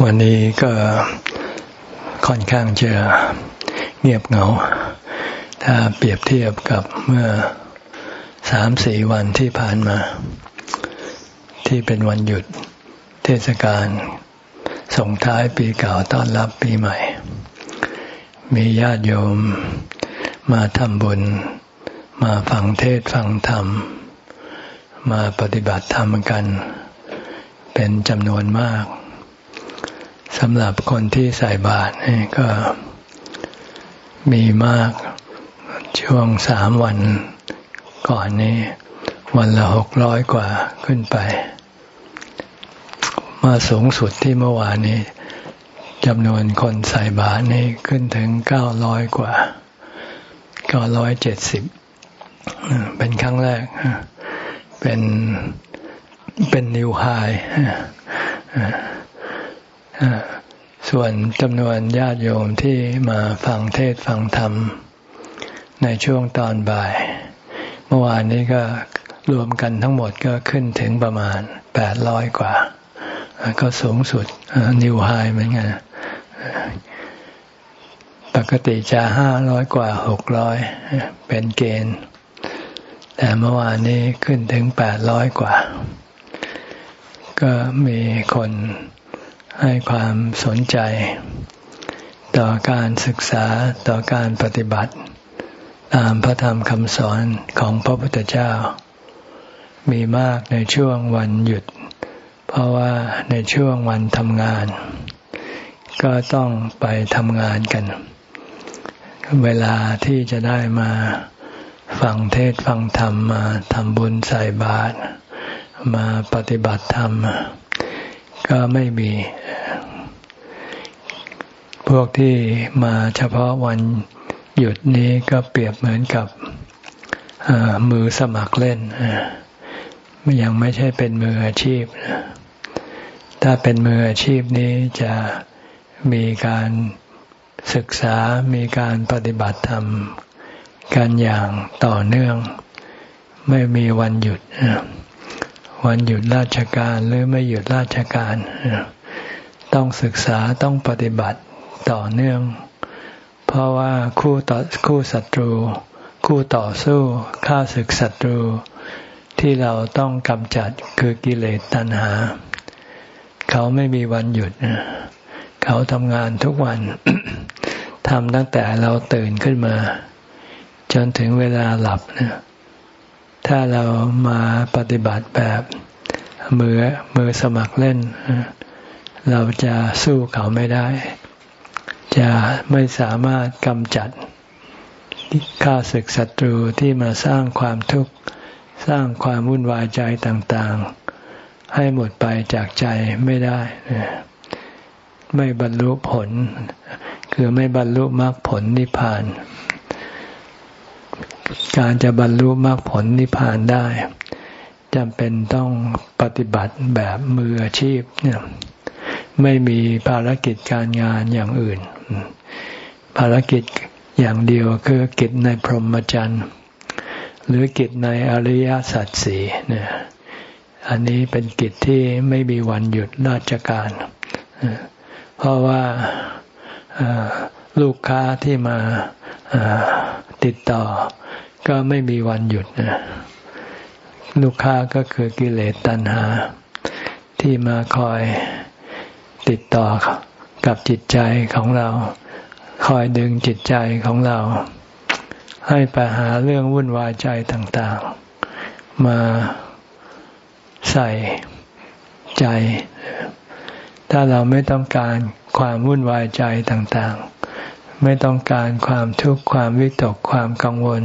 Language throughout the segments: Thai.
วันนี้ก็ค่อนข้างจะเงียบเหงา ถ้าเปรียบเทียบกับเมื่อสามสี่วันที่ผ่านมา ที่เป็นวันหยุดเทศกาลส่งท้ายปีเก่าต้อนรับปีใหม่ มีญาติโยมมาทำบุญ มาฟังเทศฟังธรรม มาปฏิบัติธรรมกัน เป็นจำนวนมาก สำหรับคนที่ใส่บาตรก็มีมากช่วงสามวันก่อนนี้ วันละหกร้อยกว่าขึ้นไป มาสูงสุดที่เมื่อวานนี้จำนวนคนใส่บาตรนี่ขึ้นถึงเก้าร้อยกว่าเก้าร้อยเจ็ดสิบเป็นครั้งแรก เป็นเป็นนิวไฮ ส่วนจำนวนญาติโยมที่มาฟังเทศฟังธรรม ในช่วงตอนบ่าย เมื่อวานนี้ก็รวมกันทั้งหมดก็ขึ้นถึงประมาณแปดร้อยกว่า ก็สูงสุดนิวไฮเหมือนกันปกติจะห้าร้อยกว่าหกร้อยเป็นเกณฑ์ แต่เมื่อวานนี้ขึ้นถึงแปดร้อยกว่า ก็มีคน ให้ความสนใจ ต่อการศึกษาต่อการปฏิบัติ ตามพระธรรมคำสอนของพระพุทธเจ้า มีมากในช่วงวันหยุด เพราะว่าในช่วงวันทำงาน ก็ต้องไปทำงานกัน เวลาที่จะได้มาฟังเทศฟังธรรมมาทำบุญใส่บาตรมาปฏิบัติธรรม ก็ไม่มี พวกที่มาเฉพาะวันหยุดนี้ก็เปรียบเหมือนกับมือสมัครเล่นยังไม่ใช่เป็นมืออาชีพ ถ้าเป็นมืออาชีพนี้จะมีการศึกษา มีการปฏิบัติธรรม กันอย่างต่อเนื่อง ไม่มีวันหยุด วันหยุดราชการหรือไม่หยุดราชการ ต้องศึกษาต้องปฏิบัติต่อเนื่อง เพราะว่าคู่ต่อคู่ศัตรู คู่ต่อสู้ฆ่าศึกศัตรู ที่เราต้องกำจัดคือกิเลสตัณหา เขาไม่มีวันหยุด เขาทำงานทุกวันทำตั้งแต่เราตื่นขึ้นมา จนถึงเวลาหลับเนี่ย ถ้าเรามาปฏิบัติแบบมือมือสมัครเล่น เราจะสู้เขาไม่ได้ จะไม่สามารถกำจัดข้าศึกศัตรูที่มาสร้างความทุกข์สร้างความวุ่นวายใจต่างๆ ให้หมดไปจากใจไม่ได้ ไม่บรรลุผล คือไม่บรรลุมรรคผลนิพพาน การจะบรรลุมรรคผลนิพพานได้จำเป็นต้องปฏิบัติแบบมืออาชีพเนี่ยไม่มีภารกิจการงานอย่างอื่น ภารกิจอย่างเดียวคือกิจในพรหมจรรย์ หรือกิจในอริยสัจสี่เนี่ยอันนี้เป็นกิจที่ไม่มีวันหยุดราชการ เพราะว่าลูกค้าที่มาติดต่อ ก็ไม่มีวันหยุดนะลูกค้าก็คือกิเลสตัณหา ที่มาคอยติดต่อกับจิตใจของเรา คอยดึงจิตใจของเรา ให้ไปหาเรื่องวุ่นวายใจต่างๆ มาใส่ใจ ถ้าเราไม่ต้องการความวุ่นวายใจต่างๆ ไม่ต้องการความทุกข์ความวิตกความกังวล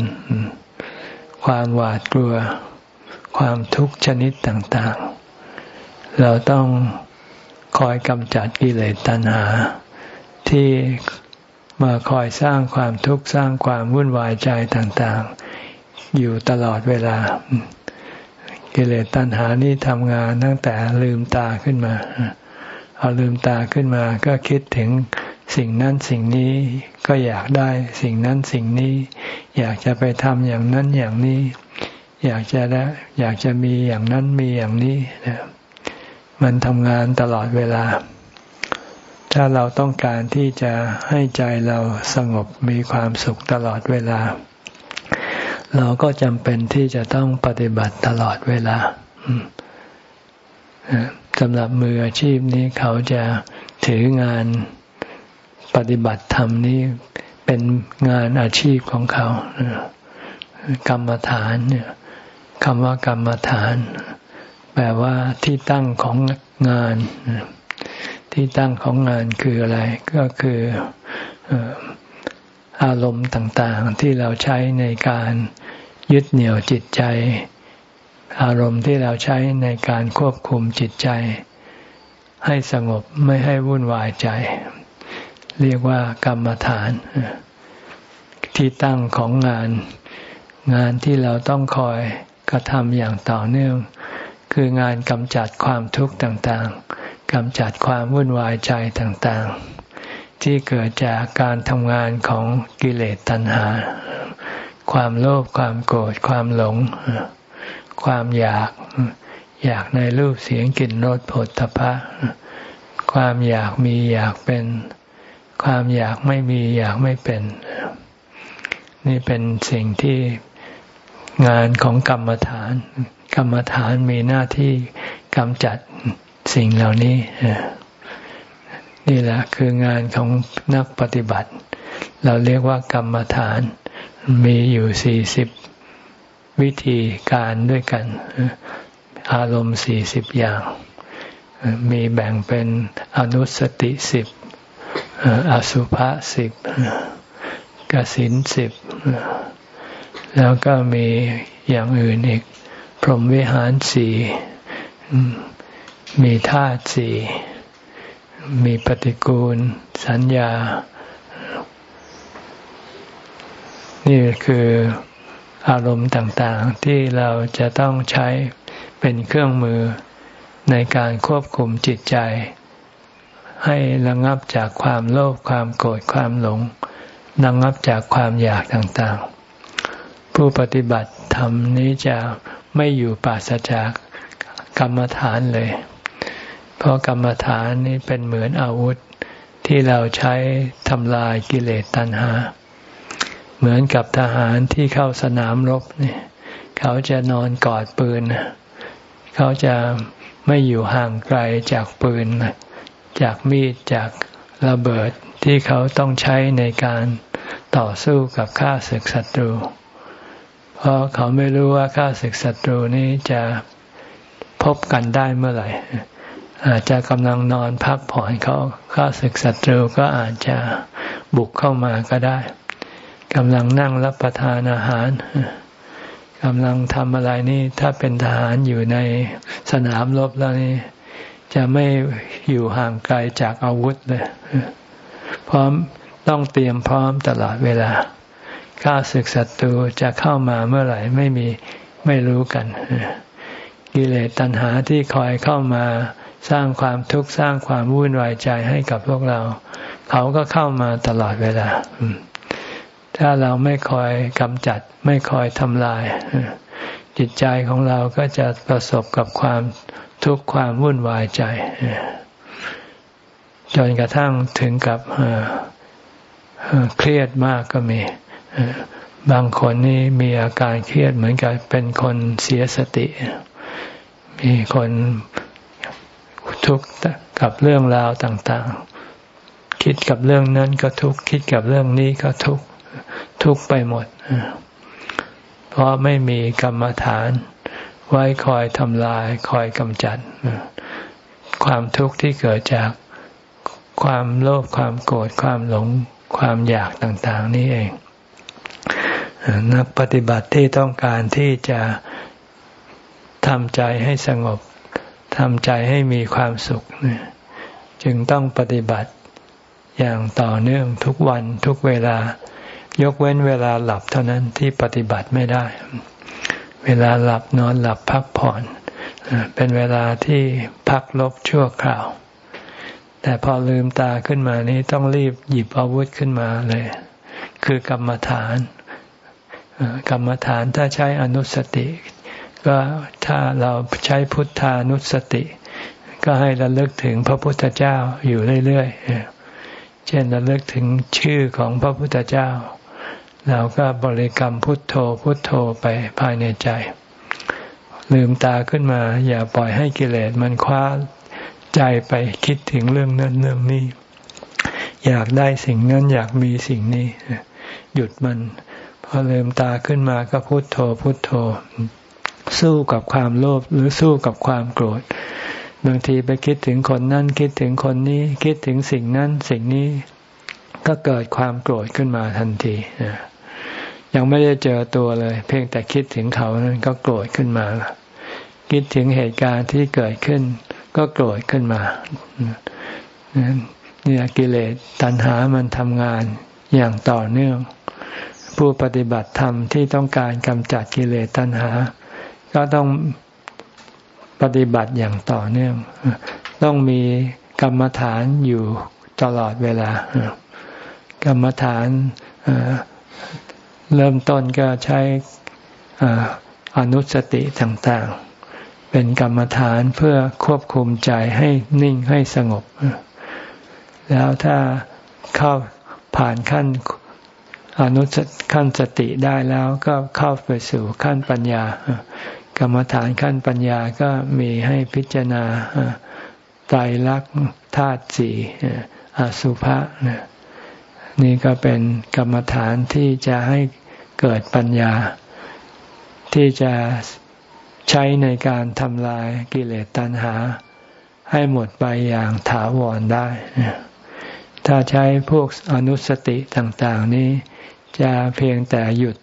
ความหวาดกลัว ความทุกข์ชนิดต่างๆ เราต้องคอยกำจัดกิเลสตัณหา ที่มาคอยสร้างความทุกข์สร้างความวุ่นวายใจต่างๆ อยู่ตลอดเวลา กิเลสตัณหานี่ทำงานตั้งแต่ลืมตาขึ้นมาเอาลืมตาขึ้นมาก็คิดถึง สิ่งนั้นสิ่งนี้ก็อยากได้สิ่งนั้นสิ่งนี้ อยากจะไปทำอย่างนั้นอย่างนี้ อยากจะได้อยากจะมีอย่างนั้นมีอย่างนี้นะมันทำงานตลอดเวลา ถ้าเราต้องการที่จะให้ใจเราสงบมีความสุขตลอดเวลา เราก็จำเป็นที่จะต้องปฏิบัติตลอดเวลาสำหรับมืออาชีพนี้เขาจะถืองาน ปฏิบัติธรรมนี้เป็นงานอาชีพของเขา กรรมฐานเนี่ยคำว่ากรรมฐาน แปลว่าที่ตั้งของงาน ที่ตั้งของงานคืออะไร ก็คืออารมณ์ต่างๆ ที่เราใช้ในการยึดเหนี่ยวจิตใจ อารมณ์ที่เราใช้ในการควบคุมจิตใจ ให้สงบไม่ให้วุ่นวายใจ เรียกว่ากรรมฐาน ที่ตั้งของงาน งานที่เราต้องคอยกระทำอย่างต่อเนื่อง คืองานกำจัดความทุกข์ต่างๆกำจัดความวุ่นวายใจต่างๆ ที่เกิดจากการทำงานของกิเลสตัณหา ความโลภความโกรธความหลง ความอยาก อยากในรูปเสียงกลิ่นรสผลตภะความอยากมีอยากเป็น ความอยากไม่มีอยากไม่เป็น นี่เป็นสิ่งที่งานของกรรมฐาน กรรมฐานมีหน้าที่กำจัดสิ่งเหล่านี้ นี่แหละคืองานของนักปฏิบัติ เราเรียกว่ากรรมฐาน มีอยู่สี่สิบวิธีการด้วยกัน อารมณ์สี่สิบอย่าง มีแบ่งเป็นอนุสติสิบ อสุภะสิบกสินสิบแล้วก็มีอย่างอื่นอีก พรหมวิหารสี่มีธาตุสี่มีปฏิกูล สัญญา นี่คืออารมณ์ต่างๆ ที่เราจะต้องใช้เป็นเครื่องมือในการควบคุมจิตใจ ให้ระงับจากความโลภความโกรธความหลงระงับจากความอยากต่างๆ ผู้ปฏิบัติธรรมนี้จะไม่อยู่ปราศจากกรรมฐานเลย เพราะกรรมฐานนี้เป็นเหมือนอาวุธที่เราใช้ทำลายกิเลสตัณหา เหมือนกับทหารที่เข้าสนามรบเนี่ยเขาจะนอนกอดปืน เขาจะไม่อยู่ห่างไกลจากปืน จากมีดจากระเบิดที่เขาต้องใช้ในการต่อสู้กับข้าศึกศัตรู เพราะเขาไม่รู้ว่าข้าศึกศัตรูนี้จะพบกันได้เมื่อไหร่อาจจะกำลังนอนพักผ่อนเขาข้าศึกศัตรูก็อาจจะบุกเข้ามาก็ได้กำลังนั่งรับประทานอาหารกำลังทำอะไรนี่ถ้าเป็นทหารอยู่ในสนามรบแล้วนี่ จะไม่อยู่ห่างไกลจากอาวุธเลยพร้อมต้องเตรียมพร้อมตลอดเวลาข้าศึกศัตรูจะเข้ามาเมื่อไหร่ไม่มีไม่รู้กันกิเลสตัณหาที่คอยเข้ามาสร้างความทุกข์สร้างความวุ่นวายใจให้กับพวกเรา เขาก็เข้ามาตลอดเวลา ถ้าเราไม่คอยกำจัด ไม่คอยทำลาย จิตใจของเราก็จะประสบกับความ ทุกความวุ่นวายใจ จนกระทั่งถึงกับเครียดมากก็มี บางคนนี่มีอาการเครียดเหมือนกับเป็นคนเสียสติ มีคนทุกข์กับเรื่องราวต่าง ๆ คิดกับเรื่องนั้นก็ทุกข์คิดกับเรื่องนี้ก็ทุกข์ทุกข์ไปหมด เพราะไม่มีกรรมฐาน ไว้คอยทำลายคอยกำจัด ความทุกข์ที่เกิดจากความโลภความโกรธความหลงความอยากต่างๆ นี่เอง นักปฏิบัติที่ต้องการที่จะทำใจให้สงบทำใจให้มีความสุข จึงต้องปฏิบัติอย่างต่อเนื่องทุกวันทุกเวลายกเว้นเวลาหลับเท่านั้นที่ปฏิบัติไม่ได้ เวลาหลับนอนหลับพักผ่อน เป็นเวลาที่พักลบชั่วคราว แต่พอลืมตาขึ้นมานี้ต้องรีบหยิบอาวุธขึ้นมาเลย คือกรรมฐาน กรรมฐานถ้าใช้อนุสติ ก็ถ้าเราใช้พุทธานุสติ ก็ให้ระลึกถึงพระพุทธเจ้าอยู่เรื่อยๆเช่นระลึกถึงชื่อของพระพุทธเจ้า เราก็บริกรรมพุทโธพุทโธไปภายในใจ ลืมตาขึ้นมา อย่าปล่อยให้กิเลสมันคว้าใจไปคิดถึงเรื่องนั้นเรื่องนี้ อยากได้สิ่งนั้นอยากมีสิ่งนี้ หยุดมัน พอลืมตาขึ้นมาก็พุทโธพุทโธ สู้กับความโลภหรือสู้กับความโกรธบางทีไปคิดถึงคนนั้นคิดถึงคนนี้คิดถึงสิ่งนั้นสิ่งนี้ก็เกิดความโกรธขึ้นมาทันที ยังไม่ได้เจอตัวเลย เพียงแต่คิดถึงเขานั้นก็โกรธขึ้นมา คิดถึงเหตุการณ์ที่เกิดขึ้น ก็โกรธขึ้นมาเนี่ยกิเลสตัณหามันทำงานอย่างต่อเนื่อง ผู้ปฏิบัติธรรมที่ต้องการกำจัดกิเลสตัณหา ก็ต้องปฏิบัติอย่างต่อเนื่อง ต้องมีกรรมฐานอยู่ตลอดเวลากรรมฐาน เริ่มต้นก็ใช้อนุสติต่างๆ เป็นกรรมฐานเพื่อควบคุมใจให้นิ่งให้สงบ แล้วถ้าเข้าผ่านขั้นอนุสขั้นสติได้แล้วก็เข้าไปสู่ขั้นปัญญากรรมฐานขั้นปัญญาก็มีให้พิจารณาไตรลักษณ์ธาตุสี่อสุภะนี่ก็เป็นกรรมฐานที่จะให้ เกิดปัญญา ที่จะใช้ในการทำลายกิเลสตัณหา ให้หมดไปอย่างถาวรได้ ถ้าใช้พวกอนุสติต่างๆนี้ จะเพียงแต่หยุด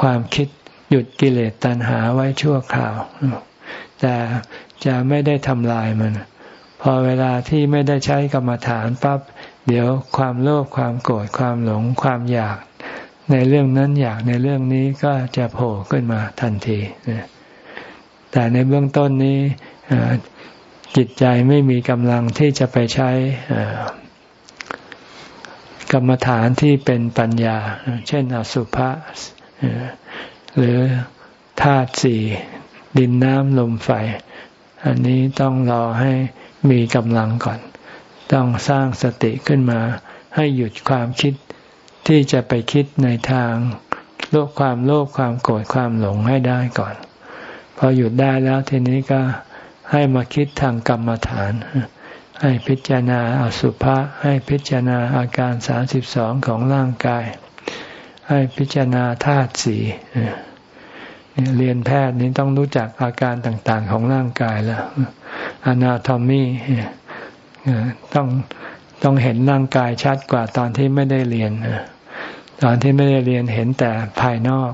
ความคิดหยุดกิเลสตัณหาไว้ชั่วคราว แต่จะไม่ได้ทำลายมัน พอเวลาที่ไม่ได้ใช้กรรมฐานปั๊บเดี๋ยวความโลภความโกรธความหลงความอยาก ในเรื่องนั้นอยากในเรื่องนี้ก็จะโผล่ขึ้นมาทันที แต่ในเบื้องต้นนี้จิตใจไม่มีกำลังที่จะไปใช้กรรมฐานที่เป็นปัญญา เช่นอสุภะหรือธาตุสี่ดินน้ำลมไฟ อันนี้ต้องรอให้มีกำลังก่อน ต้องสร้างสติขึ้นมา ให้หยุดความคิด ที่จะไปคิดในทางโลภความโลภความโกรธความหลงให้ได้ก่อน พอหยุดได้แล้วทีนี้ก็ให้มาคิดทางกรรมฐาน ให้พิจารณาอสุภะให้พิจารณาอาการสาสิบสองของร่างกาย ให้พิจารณาธาตุสีเรียนแพทย์นี้ต้องรู้จักอาการต่างๆของร่างกายแล้วอนาโทมีต้องต้องเห็นร่างกายชัดกว่าตอนที่ไม่ได้เรียน ตอนที่ไม่ได้เรียนเห็นแต่ภายนอก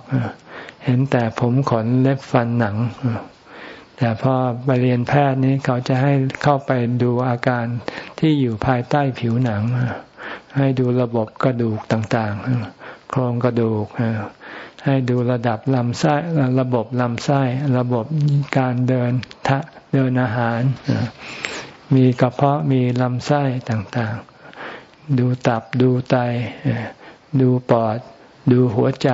เห็นแต่ผมขนเล็บฟันหนัง แต่พอไปเรียนแพทย์นี้เขาจะให้เข้าไปดูอาการที่อยู่ภายใต้ผิวหนัง ให้ดูระบบกระดูกต่างๆ โครงกระดูก ให้ดูระดับลำไส้ระบบลำไส้ ระบบการเดินทะเดินอาหาร มีกระเพาะมีลำไส้ต่างๆ ดูตับดูไต ดูปอด ดูหัวใจ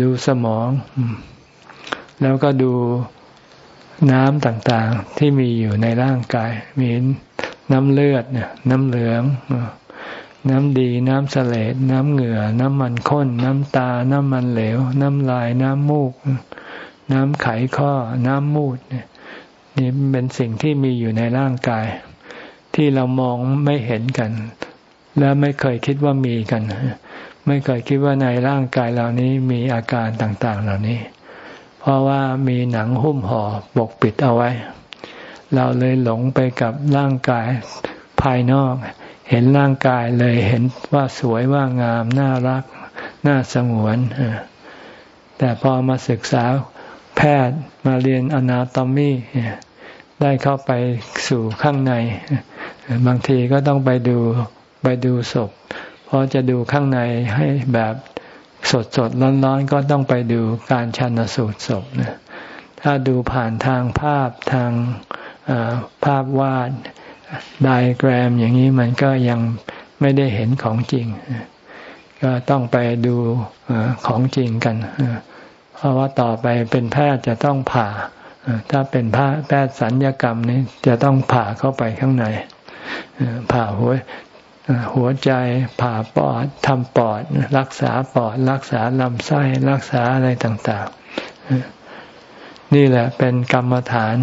ดูสมอง แล้วก็ดูน้ำต่างๆ ที่มีอยู่ในร่างกาย มีน้ำเลือดน้ำเหลือง น้ำดี น้ำเสลดน้ำเหงื่อ น้ำมันข้น น้ำตา น้ำมันเหลว น้ำลาย น้ำมูก น้ำไขข้อ น้ำมูดนี่เป็นสิ่งที่มีอยู่ในร่างกาย ที่เรามองไม่เห็นกัน และไม่เคยคิดว่ามีกัน ไม่เคยคิดว่าในร่างกายเหล่านี้มีอาการต่างๆ เหล่านี้ เพราะว่ามีหนังหุ้มห่อปกปิดเอาไว้ เราเลยหลงไปกับร่างกายภายนอก เห็นร่างกายเลยเห็นว่าสวยว่างาม น่ารัก น่าสงวนแต่พอมาศึกษาแพทย์มาเรียนอนาโตมีได้เข้าไปสู่ข้างใน บางทีก็ต้องไปดู ไปดูศพ เพราะจะดูข้างในให้แบบสดสดร้อนๆ ก็ต้องไปดูการชันสูตรศพนะถ้าดูผ่านทางภาพทางภาพวาดไดแกรมอย่างนี้มันก็ยังไม่ได้เห็นของจริง ก็ต้องไปดูของจริงกัน เพราะว่าต่อไปเป็นแพทย์จะต้องผ่า ถ้าเป็นแพทย์สัญญกรรมนี่จะต้องผ่าเข้าไปข้างในผ่าหัว หัวใจผ่าปอดทำปอด รักษาปอด รักษาลำไส้รักษาอะไรต่างๆ นี่แหละเป็นกรรมฐาน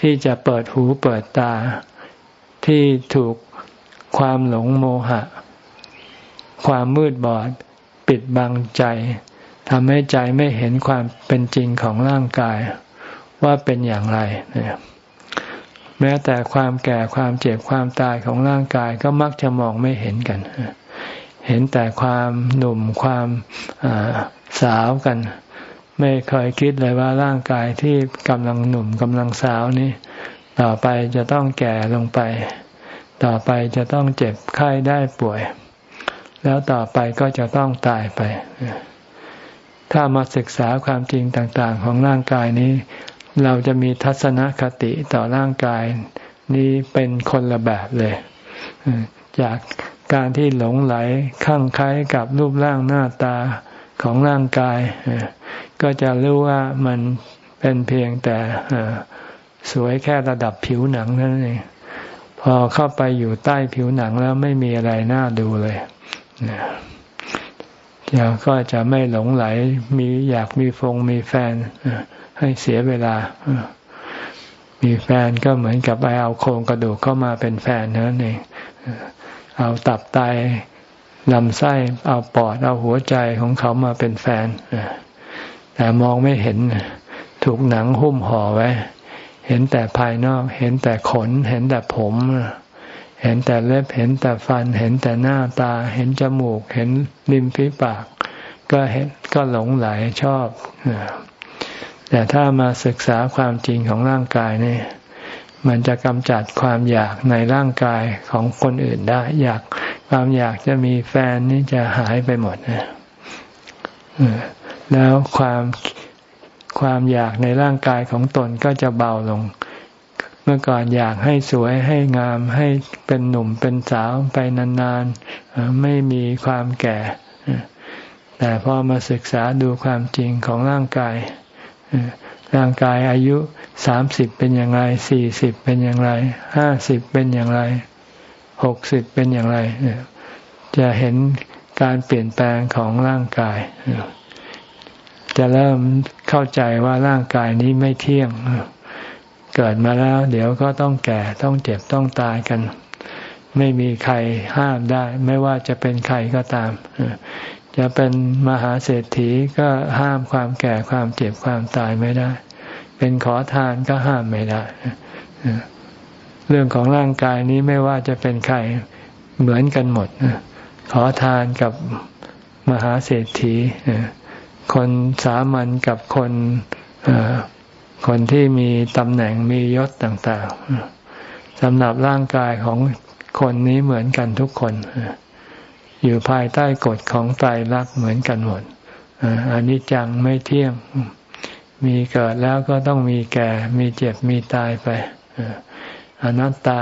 ที่จะเปิดหูเปิดตาที่ถูกความหลงโมหะ ความมืดบอด ปิดบังใจทำให้ใจไม่เห็นความเป็นจริงของร่างกายว่าเป็นอย่างไร แม้แต่ความแก่ความเจ็บความตายของร่างกายก็มักจะมองไม่เห็นกัน เห็นแต่ความหนุ่มความสาวกัน ไม่เคยคิดเลยว่าร่างกายที่กำลังหนุ่มกำลังสาวนี้ ต่อไปจะต้องแก่ลงไป ต่อไปจะต้องเจ็บไข้ได้ป่วย แล้วต่อไปก็จะต้องตายไปถ้ามาศึกษาความจริงต่าง ๆ ของร่างกายนี้ เราจะมีทัศนคติต่อร่างกาย นี้เป็นคนละแบบเลย จากการที่หลงไหลข้างคล้กับรูปร่างหน้าตาของร่างกาย ก็จะรู้ว่ามันเป็นเพียงแต่สวยแค่ระดับผิวหนังนั่นเองพอเข้าไปอยู่ใต้ผิวหนังแล้วไม่มีอะไรน่าดูเลยเดี๋ยวก็จะไม่หลงไหลมีอยากมีฟงมีแฟน ให้เสียเวลา มีแฟนก็เหมือนกับไปเอาโครงกระดูกเข้ามาเป็นแฟนนั่นเองเอาตับไตลำไส้เอาปอดเอาหัวใจของเขามาเป็นแฟนแต่มองไม่เห็นถูกหนังหุ้มห่อไว้ เห็นแต่ภายนอก เห็นแต่ขน เห็นแต่ผม เห็นแต่เล็บ เห็นแต่ฟัน เห็นแต่หน้าตา เห็นจมูก เห็นริมฝีปาก ก็เห็นก็หลงไหลชอบ แต่ถ้ามาศึกษาความจริงของร่างกายเนี่ยมันจะกำจัดความอยากในร่างกายของคนอื่นได้ อยากความอยากจะมีแฟนนี่จะหายไปหมดนะแล้วความความอยากในร่างกายของตนก็จะเบาลง เมื่อก่อนอยากให้สวยให้งามให้เป็นหนุ่มเป็นสาวไปนานๆ ไม่มีความแก่ แต่พอมาศึกษาดูความจริงของร่างกาย ร่างกายอายุสามสิบเป็นอย่างไรสี่สิบเป็นอย่างไรห้าสิบเป็นอย่างไรหกสิบเป็นอย่างไร จะเห็นการเปลี่ยนแปลงของร่างกาย จะเริ่มเข้าใจว่าร่างกายนี้ไม่เที่ยง เกิดมาแล้ว เดี๋ยวก็ต้องแก่ต้องเจ็บต้องตายกัน ไม่มีใครห้ามได้ ไม่ว่าจะเป็นใครก็ตาม จะเป็นมหาเศรษฐีก็ห้ามความแก่ความเจ็บความตายไม่ได้ เป็นขอทานก็ห้ามไม่ได้ เรื่องของร่างกายนี้ไม่ว่าจะเป็นใครเหมือนกันหมด ขอทานกับมหาเศรษฐี คนสามัญกับคนคนที่มีตำแหน่งมียศต่าง ๆสำหรับร่างกายของคนนี้เหมือนกันทุกคน อยู่ภายใต้กฎของไตรลักษณ์เหมือนกันหมดอันนี้จังไม่เที่ยง มีเกิดแล้วก็ต้องมีแก่ มีเจ็บมีตายไปอนัตตา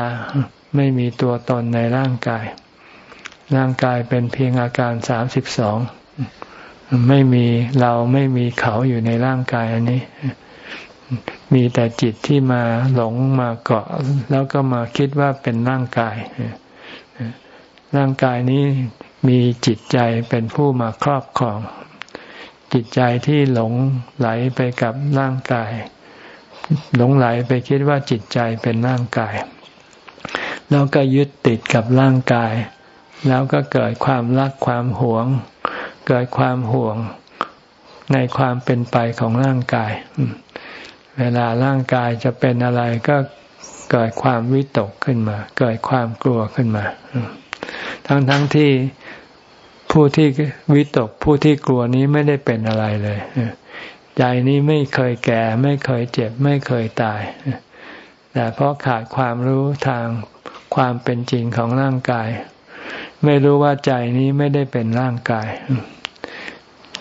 ไม่มีตัวตนในร่างกาย ร่างกายเป็นเพียงอาการสามสิบสองไม่มีเราไม่มีเขาอยู่ในร่างกายอันนี้ มีแต่จิตที่มาหลงมาเกาะ แล้วก็มาคิดว่าเป็นร่างกายร่างกายนี้ มีจิตใจเป็นผู้มาครอบครอง จิตใจที่หลงไหลไปกับร่างกาย หลงไหลไปคิดว่าจิตใจเป็นร่างกาย แล้วก็ยึดติดกับร่างกาย แล้วก็เกิดความรักความหวง เกิดความห่วงในความเป็นไปของร่างกาย เวลาร่างกายจะเป็นอะไรก็เกิดความวิตกขึ้นมา เกิดความกลัวขึ้นมา ทั้งทั้งที่ ผู้ที่วิตกผู้ที่กลัวนี้ไม่ได้เป็นอะไรเลยใจนี้ไม่เคยแก่ ไม่เคยเจ็บ ไม่เคยตาย แต่เพราะขาดความรู้ทางความเป็นจริงของร่างกาย ไม่รู้ว่าใจนี้ไม่ได้เป็นร่างกาย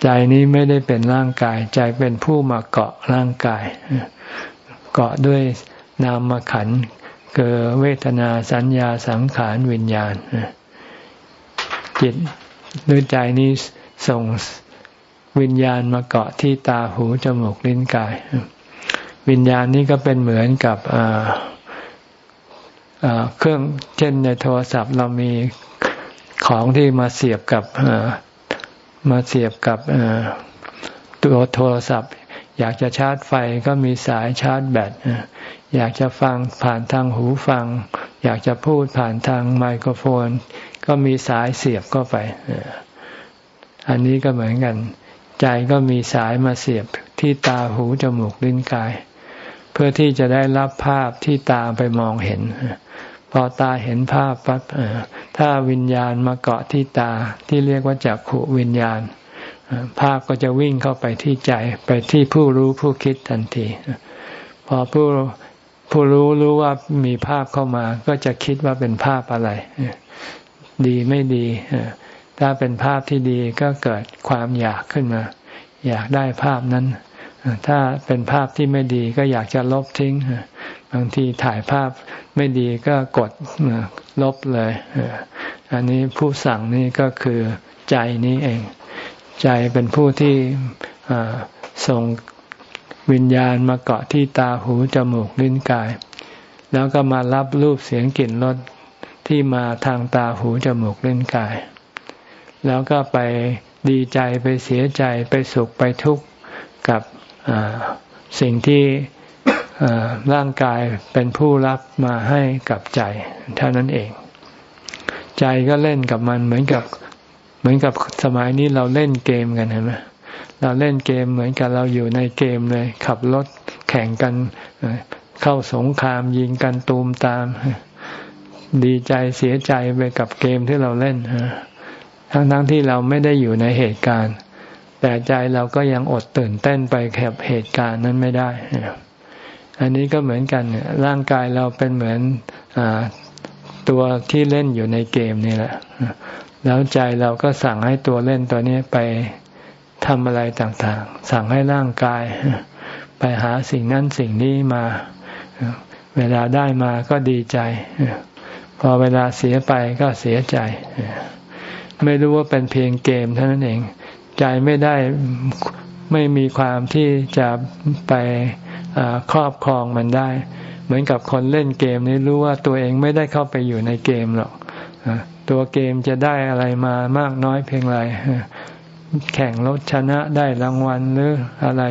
ใจนี้ไม่ได้เป็นร่างกาย ใจเป็นผู้มาเกาะร่างกาย เกาะด้วยนามขันเกิดเวทนาสัญญาสังขารวิญญาณจิต ด้วยใจนี้ส่งวิญญาณมาเกาะที่ตาหูจมูกลิ้นกาย วิญญาณนี้ก็เป็นเหมือนกับเครื่องเช่นในโทรศัพท์เรามีของที่มาเสียบกับมาเสียบกับตัวโทรศัพท์ อยากจะชาร์จไฟก็มีสายชาร์จแบตอยากจะฟังผ่านทางหูฟัง อยากจะพูดผ่านทางไมโครโฟน ก็มีสายเสียบเข้าไป อันนี้ก็เหมือนกัน ใจก็มีสายมาเสียบที่ตาหูจมูกลิ้นกาย เพื่อที่จะได้รับภาพที่ตาไปมองเห็น พอตาเห็นภาพปั๊บถ้าวิญญาณมาเกาะที่ตาที่เรียกว่าจักขุวิญญาณ ภาพก็จะวิ่งเข้าไปที่ใจไปที่ผู้รู้ผู้คิดทันที พอผู้ผู้รู้รู้ว่ามีภาพเข้ามา ก็จะคิดว่าเป็นภาพอะไร ดีไม่ดีถ้าเป็นภาพที่ดีก็เกิดความอยากขึ้นมา อยากได้ภาพนั้น ถ้าเป็นภาพที่ไม่ดีก็อยากจะลบทิ้งบางทีถ่ายภาพไม่ดีก็กดลบเลยอันนี้ผู้สั่งนี่ก็คือใจนี้เอง ใจเป็นผู้ที่ส่งวิญญาณมาเกาะที่ตาหูจมูกลิ้นกาย แล้วก็มารับรูปเสียงกลิ่นรส ที่มาทางตาหูจมูกเลิ้นกาย แล้วก็ไปดีใจไปเสียใจไปสุขไปทุกข์กับสิ่งที่ร่างกายเป็นผู้รับมาให้กับใจ เท่านั้นเอง ใจก็เล่นกับมันเหมือนกับเหมือนกับสมัยนี้เราเล่นเกมกันเห็นไหมเราเล่นเกมเหมือนกับเราอยู่ในเกมเลย ขับรถแข่งกันเข้าสงครามยิงกันตูมตาม ดีใจเสียใจไปกับเกมที่เราเล่นทั้งทั้งที่เราไม่ได้อยู่ในเหตุการณ์ แต่ใจเราก็ยังอดตื่นเต้นไปแคบเหตุการณ์นั้นไม่ได้ อันนี้ก็เหมือนกันร่างกายเราเป็นเหมือนอตัวที่เล่นอยู่ในเกมนี่แหละ แล้วใจเราก็สั่งให้ตัวเล่นตัวนี้ไปทำอะไรต่างๆ สั่งให้ร่างกาย ไปหาสิ่งนั้นสิ่งนี้มา เวลาได้มาก็ดีใจ พอเวลาเสียไปก็เสียใจ ไม่รู้ว่าเป็นเพียงเกมเท่านั้นเอง ใจไม่ได้ไม่มีความที่จะไปครอบครองมันได้ เหมือนกับคนเล่นเกมนี้รู้ว่าตัวเองไม่ได้เข้าไปอยู่ในเกมหรอกตัวเกมจะได้อะไรมามากน้อยเพียงไรแข่งรถชนะได้รางวัลหรืออะไร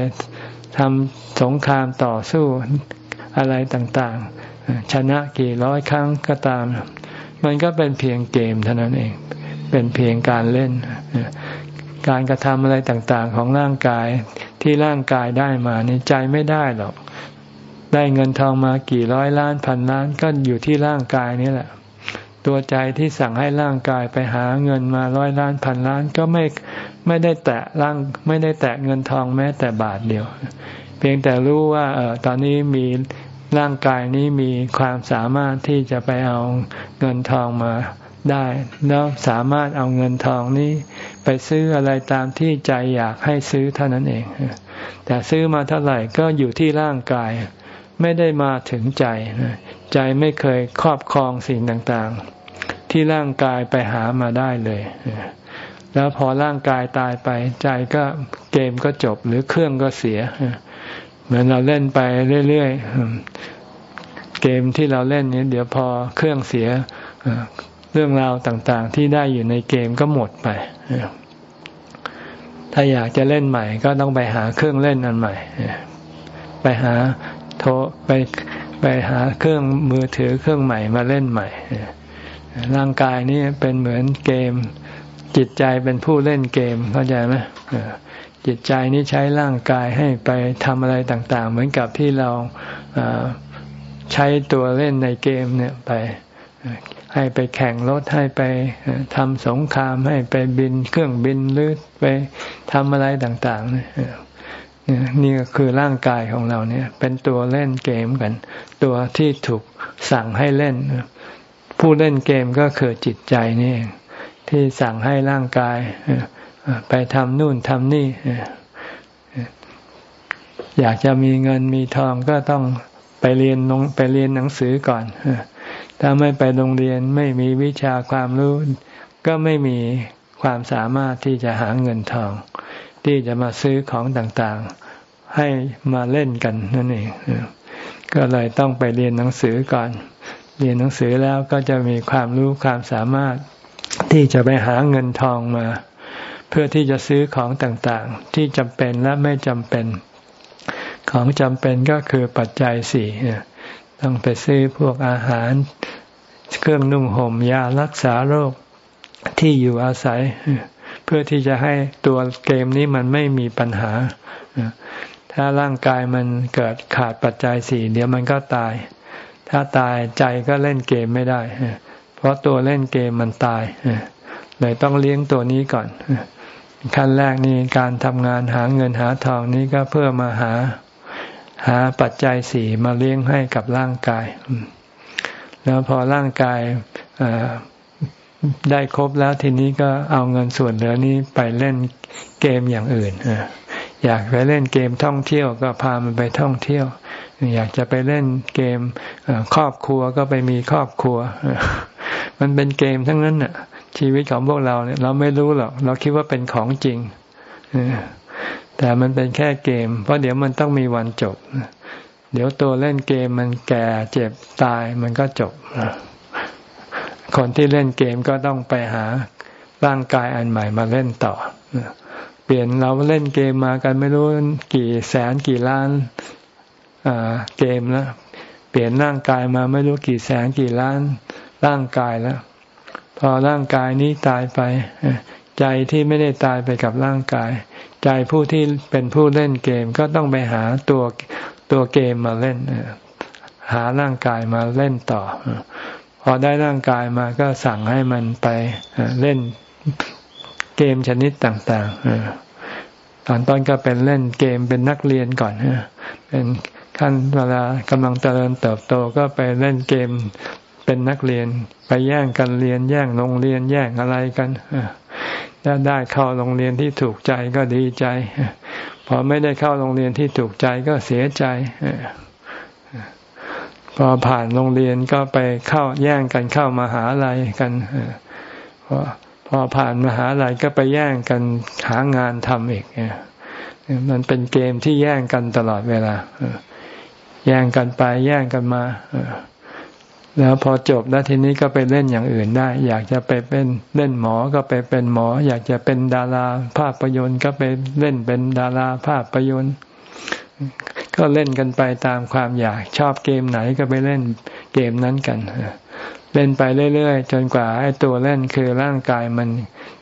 ทำสงครามต่อสู้อะไรต่างๆ ชนะกี่ร้อยครั้งก็ตาม มันก็เป็นเพียงเกมเท่านั้นเอง เป็นเพียงการเล่น การกระทำอะไรต่างๆ ของร่างกายที่ร่างกายได้มานี่ใจไม่ได้หรอก ได้เงินทองมากี่ร้อยล้านพันล้านก็อยู่ที่ร่างกายนี่แหละ ตัวใจที่สั่งให้ร่างกายไปหาเงินมาร้อยล้านพันล้านก็ไม่ไม่ได้แตะร่างไม่ได้แตะเงินทองแม้แต่บาทเดียว เพียงแต่รู้ว่าเออตอนนี้มี ร่างกายนี้มีความสามารถที่จะไปเอาเงินทองมาได้ แล้วสามารถเอาเงินทองนี้ ไปซื้ออะไรตามที่ใจอยากให้ซื้อเท่านั้นเอง แต่ซื้อมาเท่าไหร่ก็อยู่ที่ร่างกาย ไม่ได้มาถึงใจ ใจไม่เคยครอบครองสิ่งต่างๆ ที่ร่างกายไปหามาได้เลย แล้วพอร่างกายตายไปใจก็เกมก็จบหรือเครื่องก็เสีย เหมือนเราเล่นไปเรื่อยๆ เกมที่เราเล่นนี้เดี๋ยวพอเครื่องเสียเรื่องราวต่างๆ ที่ได้อยู่ในเกมก็หมดไป ถ้าอยากจะเล่นใหม่ ก็ต้องไปหาเครื่องเล่นอันใหม่ ไปหาโทรไปไปหาเครื่องมือถือเครื่องใหม่มาเล่นใหม่ ร่างกายนี้เป็นเหมือนเกม จิตใจเป็นผู้เล่นเกมเข้าใจไหม จิตใจนี้ใช้ร่างกายให้ไปทำอะไรต่าง ๆ เหมือนกับที่เราใช้ตัวเล่นในเกมเนี่ยไปให้ไปแข่งรถให้ไปทำสงครามให้ไปบินเครื่องบินหรือไปทำอะไรต่างๆเนี่ยนี่ก็คือร่างกายของเราเนี่ย เป็นตัวเล่นเกมกัน ตัวที่ถูกสั่งให้เล่น ผู้เล่นเกมก็คือจิตใจนี่เองที่สั่งให้ร่างกาย ไปทำนู่นทำนี่ อยากจะมีเงินมีทองก็ต้องไปเรียนลงไปเรียนหนังสือก่อน ถ้าไม่ไปโรงเรียนไม่มีวิชาความรู้ ก็ไม่มีความสามารถที่จะหาเงินทอง ที่จะมาซื้อของต่างๆ ให้มาเล่นกันนั่นเองก็เลยต้องไปเรียนหนังสือก่อน เรียนหนังสือแล้วก็จะมีความรู้ความสามารถที่จะไปหาเงินทองมา เพื่อที่จะซื้อของต่างๆ ที่จำเป็นและไม่จำเป็น ของจำเป็นก็คือปัจจัยสี่ต้องไปซื้อพวกอาหาร เครื่องนุ่งห่มยารักษาโรคที่อยู่อาศัย เพื่อที่จะให้ตัวเกมนี้มันไม่มีปัญหา ถ้าร่างกายมันเกิดขาดปัจจัยสี่เดี๋ยวมันก็ตาย ถ้าตายใจก็เล่นเกมไม่ได้ เพราะตัวเล่นเกมมันตายเลยต้องเลี้ยงตัวนี้ก่อน ขั้นแรกนี่การทำงานหาเงินหาทองนี้ก็เพื่อมาหาหาปัจจัยสี่มาเลี้ยงให้กับร่างกาย แล้วพอร่างกายได้ครบแล้วทีนี้ก็เอาเงินส่วนเหลือนี้ไปเล่นเกมอย่างอื่นอยากไปเล่นเกมท่องเที่ยวก็พามันไปท่องเที่ยว อยากจะไปเล่นเกมครอบครัวก็ไปมีครอบครัว มันเป็นเกมทั้งนั้นน่ะ ชีวิตของพวกเราเนี่ยเราไม่รู้หรอกเราคิดว่าเป็นของจริงแต่มันเป็นแค่เกม เพราะเดี๋ยวมันต้องมีวันจบ เดี๋ยวตัวเล่นเกมมันแก่เจ็บตายมันก็จบ คนที่เล่นเกมก็ต้องไปหาร่างกายอันใหม่มาเล่นต่อ เปลี่ยนเราเล่นเกมมากันไม่รู้กี่แสนกี่ล้านเกมแล้วเปลี่ยนร่างกายมาไม่รู้กี่แสนกี่ล้านร่างกายแล้ว พอร่างกายนี้ตายไป ใจที่ไม่ได้ตายไปกับร่างกาย ใจผู้ที่เป็นผู้เล่นเกมก็ต้องไปหาตัวตัวเกมมาเล่น หาร่างกายมาเล่นต่อ พอได้ร่างกายมาก็สั่งให้มันไปเล่นเกมชนิดต่างๆตอนต้นก็เป็นเล่นเกมเป็นนักเรียนก่อนเป็นขั้นเวลากำลังเจริญเติบโตก็ไปเล่นเกม เป็นนักเรียน ไปแย่งกันเรียน แย่งโรงเรียนแย่งอะไรกันถ้าได้เข้าโรงเรียนที่ถูกใจก็ดีใจ พอไม่ได้เข้าโรงเรียนที่ถูกใจก็เสียใจพอผ่านโรงเรียนก็ไปเข้าแย่งกันเข้ามาหาลัยกันพอพอผ่านมหาลัยก็ไปแย่งกันหางานทำอีกมันเป็นเกมที่แย่งกันตลอดเวลาแย่งกันไปแย่งกันมา แล้วพอจบแล้วทีนี้ก็ไปเล่นอย่างอื่นได้ อยากจะไปเป็นเล่นหมอก็ไปเป็นหมอ อยากจะเป็นดาราภาพยนตร์ก็ไปเล่นเป็นดาราภาพยนตร์ ก็เล่นกันไปตามความอยากชอบเกมไหนก็ไปเล่นเกมนั้นกันเล่นไปเรื่อยๆจนกว่าไอ้ตัวเล่นคือร่างกายมัน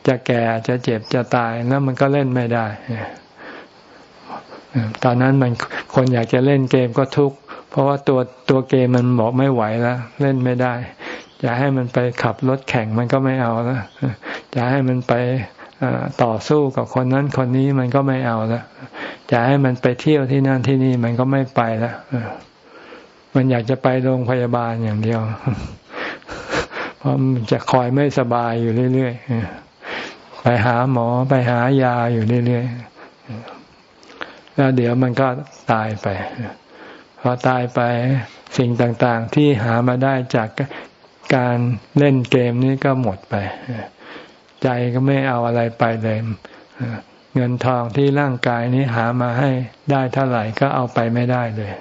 จะแก่จะเจ็บจะตายแล้วมันก็เล่นไม่ได้ตอนนั้นมันคนอยากจะเล่นเกมก็ทุกข์ เพราะว่าตัวตัวเกมมันบอกไม่ไหวแล้ว เล่นไม่ได้ จะให้มันไปขับรถแข่งมันก็ไม่เอาแล้วจะให้มันไปต่อสู้กับคนนั้นคนนี้มันก็ไม่เอาแล้วจะให้มันไปเที่ยวที่นั่นที่นี่มันก็ไม่ไปแล้วมันอยากจะไปโรงพยาบาลอย่างเดียว เพราะมันจะคอยไม่สบายอยู่เรื่อยๆไปหาหมอไปหายาอยู่เรื่อยๆแล้วเดี๋ยวมันก็ตายไป พอตายไปสิ่งต่างๆ ที่หามาได้จากการเล่นเกมนี้ก็หมดไป ใจก็ไม่เอาอะไรไปเลย เงินทองที่ร่างกายนี้หามาให้ได้เท่าไหร่ก็เอาไปไม่ได้เลย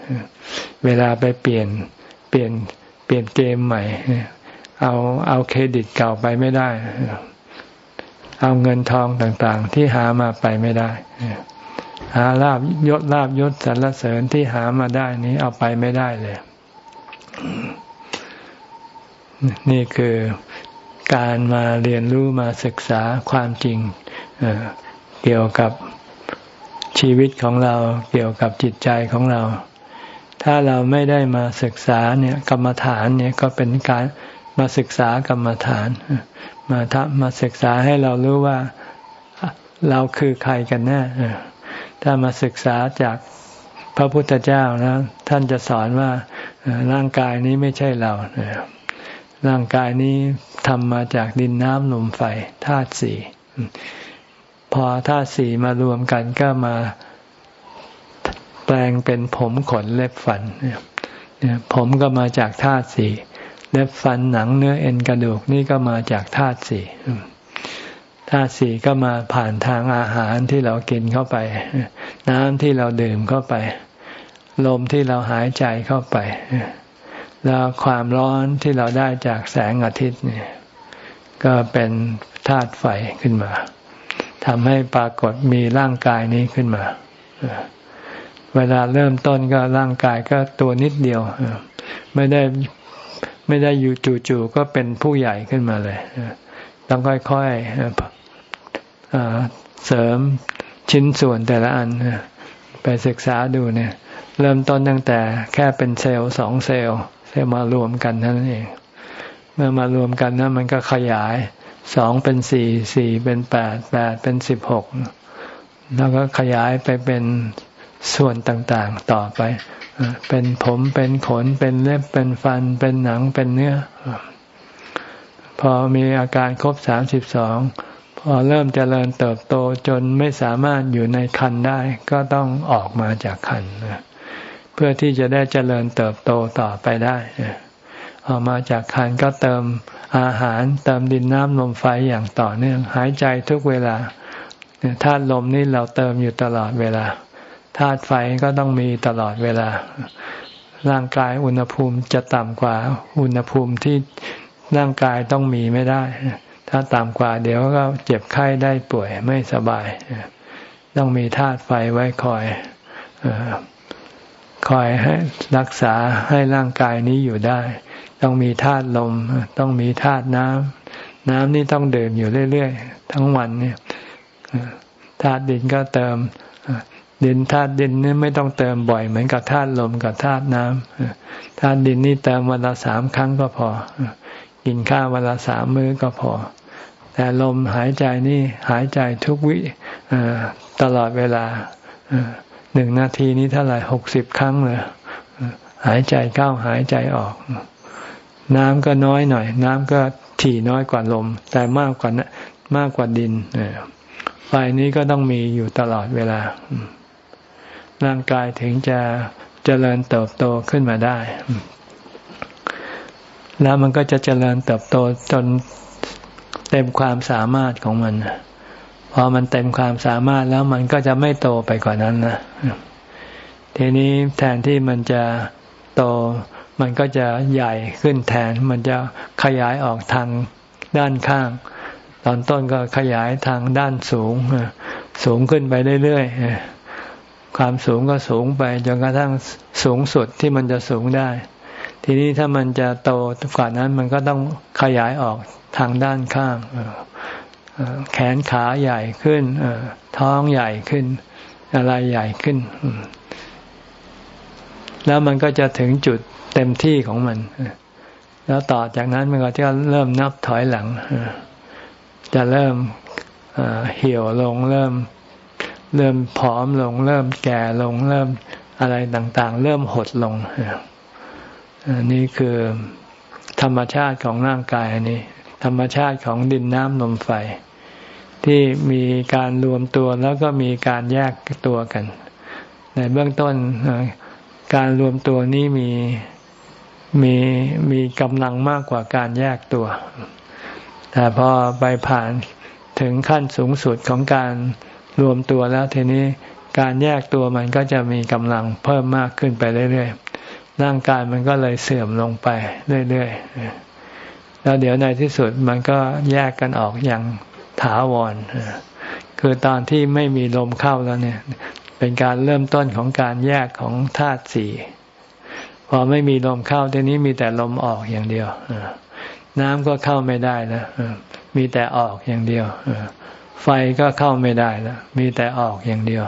เวลาไปเปลี่ยนเปลี่ยนเปลี่ยนเกมใหม่ เอาเอาเครดิตเก่าไปไม่ได้ เอาเงินทองต่างๆ ที่หามาไปไม่ได้ หาลาบยศลาบยศสรรเสริญที่หามาได้นี้เอาไปไม่ได้เลย นี่คือการมาเรียนรู้มาศึกษาความจริงเกี่ยวกับชีวิตของเราเกี่ยวกับจิตใจของเรา ถ้าเราไม่ได้มาศึกษาเนี่ยกรรมฐานเนี่ยก็เป็นการมาศึกษากรรมฐาน มาทมาศึกษาให้เรารู้ว่าเราคือใครกันแน่ ถ้ามาศึกษาจากพระพุทธเจ้านะท่านจะสอนว่าร่างกายนี้ไม่ใช่เราร่างกายนี้ทำมาจากดินน้ำลมไฟธาตุสี่พอธาตุสี่มารวมกันก็มาแปลงเป็นผมขนเล็บฟันผมก็มาจากธาตุสี่เล็บฟันหนังเนื้อเอ็นกระดูกนี่ก็มาจากธาตุสี่ ธาตุสี่ก็มาผ่านทางอาหารที่เรากินเข้าไป น้ำที่เราดื่มเข้าไป ลมที่เราหายใจเข้าไป แล้วความร้อนที่เราได้จากแสงอาทิตย์เนี่ยก็เป็นธาตุไฟขึ้นมาทำให้ปรากฏมีร่างกายนี้ขึ้นมา เวลาเริ่มต้นก็ร่างกายก็ตัวนิดเดียว ไม่ได้ไม่ได้อยู่จู่ๆก็เป็นผู้ใหญ่ขึ้นมาเลย ต้องค่อยๆ เสริมชิ้นส่วนแต่ละอันไปศึกษาดูเนี่ย เริ่มต้นตั้งแต่แค่เป็นเซลล์สองเซลล์เซลล์มารวมกันเท่านั้นเอง เมื่อมารวมกันนั้นมันก็ขยายสองเป็นสี่สี่เป็นแปดแปดเป็นสิบหกแล้วก็ขยายไปเป็นส่วนต่างๆต่อไป เป็นผมเป็นขนเป็นเล็บเป็นฟัน เป็นหนังเป็นเนื้อ พอมีอาการครบสามสิบสอง พอเริ่มเจริญเติบโตจนไม่สามารถอยู่ในคันได้ ก็ต้องออกมาจากคันเพื่อที่จะได้เจริญเติบโตต่อไปได้ออกมาจากคันก็เติมอาหารเติมดินน้ำลมไฟอย่างต่อเนื่อง หายใจทุกเวลาธาตุลมนี่เราเติมอยู่ตลอดเวลาธาตุไฟก็ต้องมีตลอดเวลา ร่างกายอุณหภูมิจะต่ำกว่าอุณหภูมิที่ร่างกายต้องมีไม่ได้ ถ้าต่ำกว่าเดี๋ยวก็เจ็บไข้ได้ป่วยไม่สบาย ต้องมีธาตุไฟไว้คอยคอยให้รักษาให้ร่างกายนี้อยู่ได้ ต้องมีธาตุลม ต้องมีธาตุน้ำน้ำนี่ต้องดื่มอยู่เรื่อยๆ ทั้งวันเนี่ยธาตุดินก็เติมดินธาตุดินนี่ไม่ต้องเติมบ่อยเหมือนกับธาตุลมกับธาตุน้ำธาตุดินนี่เติมวันละสามครั้งก็พอกินข้าววันละสามมื้อก็พอ แต่ลมหายใจนี่หายใจทุกวิตลอดเวลาหนึ่งนาทีนี้เท่าไหร่หกสิบครั้งเลยหายใจเข้าหายใจออก น้ำก็น้อยหน่อย น้ำก็ถี่น้อยกว่าลม แต่มากกว่ามากกว่าดินไฟนี้ก็ต้องมีอยู่ตลอดเวลา ร่างกายถึงจะเจริญเติบโตขึ้นมาได้ แล้วมันก็จะเจริญเติบโตจน เต็มความสามารถของมันพอมันเต็มความสามารถแล้วมันก็จะไม่โตไปกว่านั้นนะทีนี้แทนที่มันจะโต มันก็จะใหญ่ขึ้นแทน มันจะขยายออกทางด้านข้าง ตอนต้นก็ขยายทางด้านสูง สูงขึ้นไปเรื่อยๆความสูงก็สูงไปจนกระทั่งสูงสุดที่มันจะสูงได้ ทีนี้ถ้ามันจะโตกว่านั้นมันก็ต้องขยายออกทางด้านข้างแขนขาใหญ่ขึ้นท้องใหญ่ขึ้น อะไรใหญ่ขึ้น แล้วมันก็จะถึงจุดเต็มที่ของมัน แล้วต่อจากนั้นมันก็จะเริ่มนับถอยหลัง จะเริ่มเหี่ยวลงเริ่ม เริ่มผอมลง เริ่มแก่ลง เริ่มอะไรต่างๆ เริ่มหดลง นนี้คือธรรมชาติของร่างกายอันนี้ ธรรมชาติของดินน้ำลมไฟ ที่มีการรวมตัวแล้วก็มีการแยกตัวกัน ในเบื้องต้นการรวมตัวนี้มีมีมีกำลังมากกว่าการแยกตัว แต่พอไปผ่านถึงขั้นสูงสุดของการรวมตัวแล้วทีนี้การแยกตัวมันก็จะมีกำลังเพิ่มมากขึ้นไปเรื่อยๆ ร่างกายมันก็เลยเสื่อมลงไปเรื่อยๆ แล้วเดี๋ยวในที่สุดมันก็แยกกันออกอย่างถาวร คือตอนที่ไม่มีลมเข้าแล้วเนี่ย เป็นการเริ่มต้นของการแยกของธาตุสี่พอไม่มีลมเข้าทีนี้มีแต่ลมออกอย่างเดียวน้ำก็เข้าไม่ได้นะมีแต่ออกอย่างเดียวไฟก็เข้าไม่ได้แล้วมีแต่ออกอย่างเดียว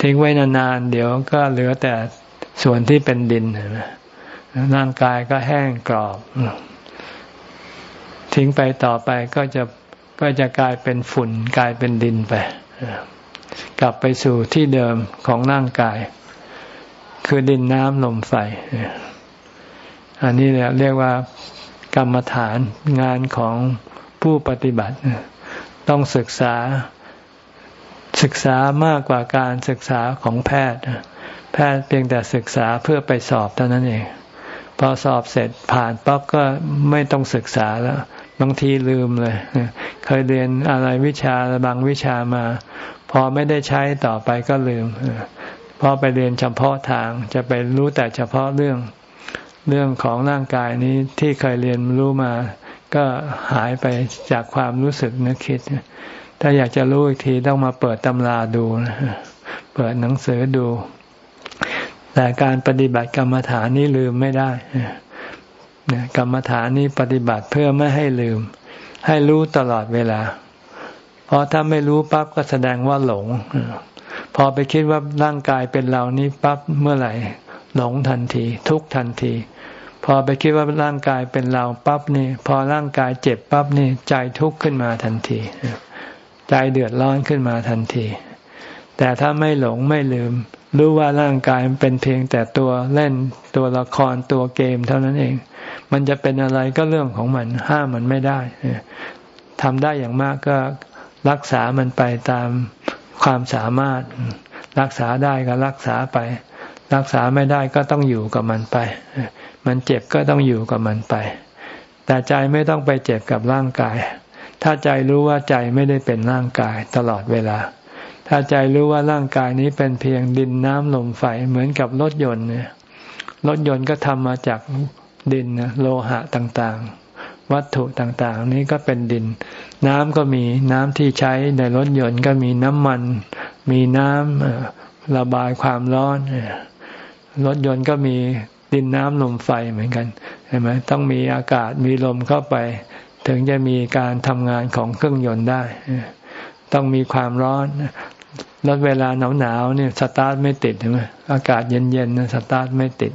ทิ้งไว้นานๆเดี๋ยวก็เหลือแต่ ส่วนที่เป็นดินร่างกายก็แห้งกรอบ ทิ้งไปต่อไปก็จะก็จะกลายเป็นฝุ่นกลายเป็นดินไป กลับไปสู่ที่เดิมของร่างกาย คือดินน้ำลมไฟ อันนี้เรียกว่ากรรมฐานงานของผู้ปฏิบัติ ต้องศึกษาศึกษามากกว่าการศึกษาของแพทย์ แพทย์เพียงแต่ศึกษาเพื่อไปสอบเท่านั้นเอง พอสอบเสร็จผ่านปั๊บก็ไม่ต้องศึกษาแล้วบางทีลืมเลย เคยเรียนอะไรวิชาบางวิชามา พอไม่ได้ใช้ต่อไปก็ลืมเพราะไปเรียนเฉพาะทางจะไปรู้แต่เฉพาะเรื่องเรื่องของร่างกายนี้ที่เคยเรียนรู้มา ก็หายไปจากความรู้สึกนึกคิด ถ้าอยากจะรู้อีกทีต้องมาเปิดตำราดู เปิดหนังสือดู แต่การปฏิบัติกรรมฐานนี้ลืมไม่ได้กรรมฐานนี้ปฏิบัติเพื่อไม่ให้ลืม ให้รู้ตลอดเวลา เพราะถ้าไม่รู้ปั๊บก็แสดงว่าหลง พอไปคิดว่าร่างกายเป็นเรานี้ปั๊บเมื่อไหร่ หลงทันที ทุกทันที พอไปคิดว่าร่างกายเป็นเราปั๊บนี่ พอร่างกายเจ็บปั๊บนี่ใจทุกข์ขึ้นมาทันที ใจเดือดร้อนขึ้นมาทันที แต่ถ้าไม่หลงไม่ลืม รู้ว่าร่างกายมันเป็นเพียงแต่ตัวเล่นตัวละครตัวเกมเท่านั้นเอง มันจะเป็นอะไรก็เรื่องของมันห้ามมันไม่ได้ทำได้อย่างมากก็รักษามันไปตามความสามารถ รักษาได้ก็รักษาไป รักษาไม่ได้ก็ต้องอยู่กับมันไป มันเจ็บก็ต้องอยู่กับมันไป แต่ใจไม่ต้องไปเจ็บกับร่างกาย ถ้าใจรู้ว่าใจไม่ได้เป็นร่างกายตลอดเวลา ถ้าใจรู้ว่าร่างกายนี้เป็นเพียงดินน้ำลมไฟเหมือนกับรถยนต์เนี่ยรถยนต์ก็ทำมาจากดินโลหะต่างๆ วัตถุต่างๆ นี้ก็เป็นดิน น้ำก็มีน้ำที่ใช้ในรถยนต์ก็มีน้ำมัน มีน้ำระบายความร้อนรถยนต์ก็มีดินน้ำลมไฟเหมือนกันใช่ไหมต้องมีอากาศมีลมเข้าไป ถึงจะมีการทำงานของเครื่องยนต์ได้ ต้องมีความร้อน รถเวลาหนาวๆเนี่ยสตาร์ทไม่ติดใช่ไหมอากาศเย็นๆนะสตาร์ทไม่ติด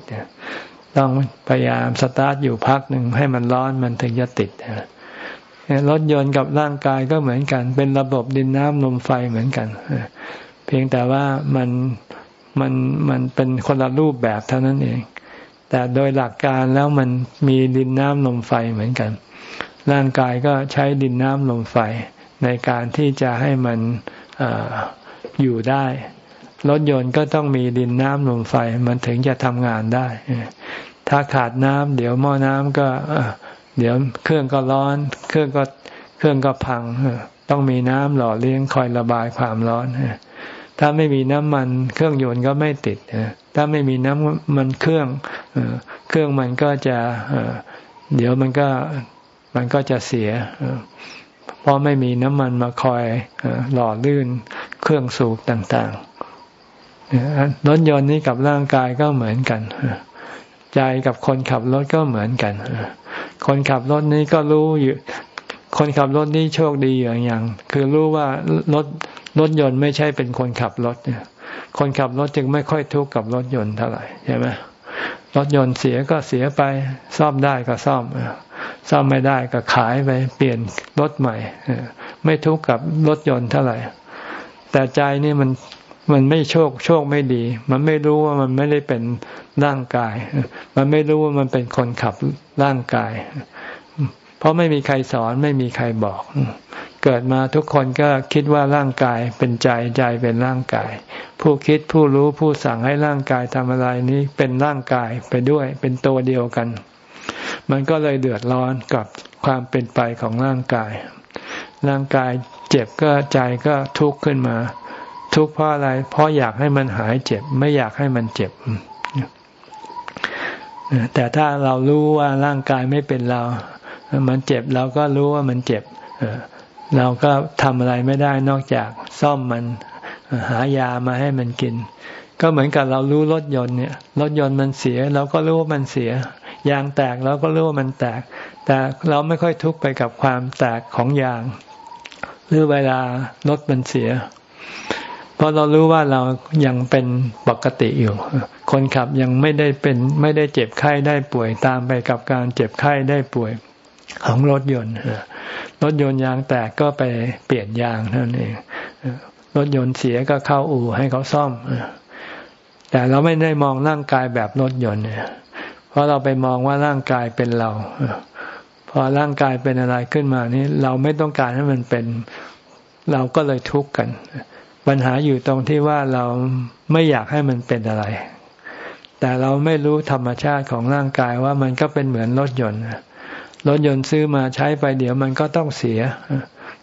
ต้องพยายามสตาร์ทอยู่พักหนึ่งให้มันร้อนมันถึงจะติดรถยนต์กับร่างกายก็เหมือนกัน เป็นระบบดินน้ำลมไฟเหมือนกันเพียงแต่ว่ามันมันมันเป็นคนละรูปแบบเท่านั้นเอง แต่โดยหลักการแล้วมันมีดินน้ำลมไฟเหมือนกัน ร่างกายก็ใช้ดินน้ำลมไฟในการที่จะให้มัน อยู่ได้รถยนต์ก็ต้องมีดินน้ำลมไฟ มันถึงจะทำงานได้ ถ้าขาดน้ำเดี๋ยวหม้อน้ำก็เดี๋ยวเครื่องก็ร้อน เครื่องก็เครื่องก็พัง ต้องมีน้ำหล่อเลี้ยงคอยระบายความร้อน ถ้าไม่มีน้ำมัน เครื่องยนต์ก็ไม่ติด ถ้าไม่มีน้ำมันเครื่อง เครื่องมันก็จะเดี๋ยวมันก็มันก็จะเสีย เพราะไม่มีน้ำมันมาคอยหล่อลื่น เครื่องสูบต่างๆรถยนต์นี้กับร่างกายก็เหมือนกันใจกับคนขับรถก็เหมือนกันคนขับรถนี้ก็รู้อยู่ คนขับรถนี้โชคดีอย่างอย่าง คือรู้ว่ารถรถยนต์ไม่ใช่เป็นคนขับรถเนี่ยคนขับรถจึงไม่ค่อยทุกข์กับรถยนต์เท่าไหร่ใช่ไหมรถยนต์เสียก็เสียไป ซ่อมได้ก็ซ่อมซ่อมไม่ได้ก็ขายไป เปลี่ยนรถใหม่ไม่ทุกข์กับรถยนต์เท่าไหร่ แต่ใจนี่มันมันไม่โชคโชคไม่ดี มันไม่รู้ว่ามันไม่ได้เป็นร่างกาย มันไม่รู้ว่ามันเป็นคนขับร่างกาย เพราะไม่มีใครสอนไม่มีใครบอก เกิดมาทุกคนก็คิดว่าร่างกายเป็นใจใจเป็นร่างกาย ผู้คิดผู้รู้ผู้สั่งให้ร่างกายทำอะไรนี้เป็นร่างกายไปด้วย เป็นตัวเดียวกัน มันก็เลยเดือดร้อนกับความเป็นไปของร่างกาย ร่างกาย เจ็บก็ใจก็ทุกข์ขึ้นมา ทุกข์เพราะอะไร เพราะอยากให้มันหายเจ็บ ไม่อยากให้มันเจ็บแต่ถ้าเรารู้ว่าร่างกายไม่เป็นเรา มันเจ็บเราก็รู้ว่ามันเจ็บเราก็ทำอะไรไม่ได้นอกจากซ่อมมันหายามาให้มันกิน ก็เหมือนกับเรารู้รถยนต์เนี่ยรถยนต์มันเสีย เราก็รู้ว่ามันเสีย ยางแตกเราก็รู้ว่ามันแตก แต่เราไม่ค่อยทุกข์ไปกับความแตกของยาง หรือเวลารถมันเสีย เพราะเรารู้ว่าเรายังเป็นปกติอยู่ คนขับยังไม่ได้เป็นไม่ได้เจ็บไข้ได้ป่วยตามไปกับการเจ็บไข้ได้ป่วยของรถยนต์รถยนต์ยางแตกก็ไปเปลี่ยนยางนั่นเองรถยนต์เสียก็เข้าอู่ให้เขาซ่อมแต่เราไม่ได้มองร่างกายแบบรถยนต์เพราะเราไปมองว่าร่างกายเป็นเรา พอร่างกายเป็นอะไรขึ้นมานี้ เราไม่ต้องการให้มันเป็น เราก็เลยทุกข์กัน ปัญหาอยู่ตรงที่ว่าเราไม่อยากให้มันเป็นอะไร แต่เราไม่รู้ธรรมชาติของร่างกายว่ามันก็เป็นเหมือนรถยนต์รถยนต์ซื้อมาใช้ไปเดี๋ยวมันก็ต้องเสีย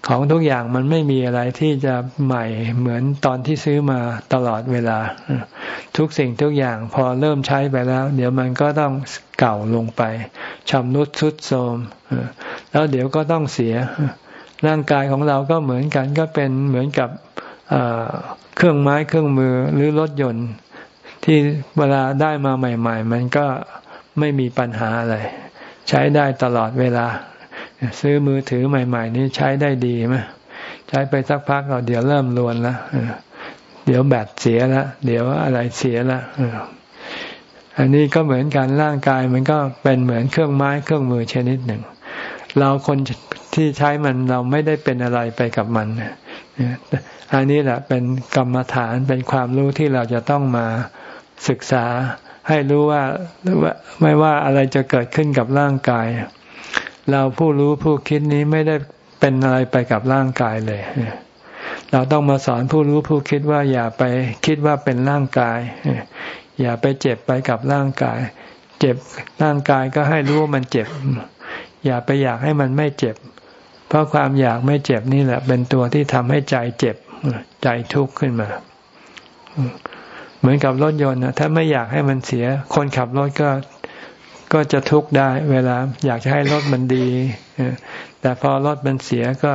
ของทุกอย่างมันไม่มีอะไรที่จะใหม่เหมือนตอนที่ซื้อมาตลอดเวลา ทุกสิ่งทุกอย่างพอเริ่มใช้ไปแล้ว เดี๋ยวมันก็ต้องเก่าลงไปชำรุดทรุดโทรมแล้วเดี๋ยวก็ต้องเสีย ร่างกายของเราก็เหมือนกันก็เป็นเหมือนกับเครื่องไม้เครื่องมือหรือรถยนต์ ที่เวลาได้มาใหม่ ๆ มันก็ไม่มีปัญหาอะไรใช้ได้ตลอดเวลา ซื้อมือถือใหม่ ๆ นี้ใช้ได้ดีไหมใช้ไปสักพักเราเดี๋ยวเริ่มรวนแล้ว เดี๋ยวแบตเสียแล้วเดี๋ยวอะไรเสียแล้วอันนี้ก็เหมือนกันร่างกายมันก็เป็นเหมือนเครื่องไม้เครื่องมือชนิดหนึ่ง เราคนที่ใช้มันเราไม่ได้เป็นอะไรไปกับมันอันนี้แหละเป็นกรรมฐานเป็นความรู้ที่เราจะต้องมาศึกษาให้รู้ว่าไม่ว่าอะไรจะเกิดขึ้นกับร่างกาย เราผู้รู้ผู้คิดนี้ไม่ได้เป็นอะไรไปกับร่างกายเลย เราต้องมาสอนผู้รู้ผู้คิดว่าอย่าไปคิดว่าเป็นร่างกาย อย่าไปเจ็บไปกับร่างกาย เจ็บร่างกายก็ให้รู้ว่ามันเจ็บ อย่าไปอยากให้มันไม่เจ็บ เพราะความอยากไม่เจ็บนี่แหละ เป็นตัวที่ทำให้ใจเจ็บใจทุกข์ขึ้นมาเหมือนกับรถยนต์นะถ้าไม่อยากให้มันเสีย คนขับรถก็ก็จะทุกข์ได้ เวลาอยากจะให้รถมันดีแต่พอรถมันเสียก็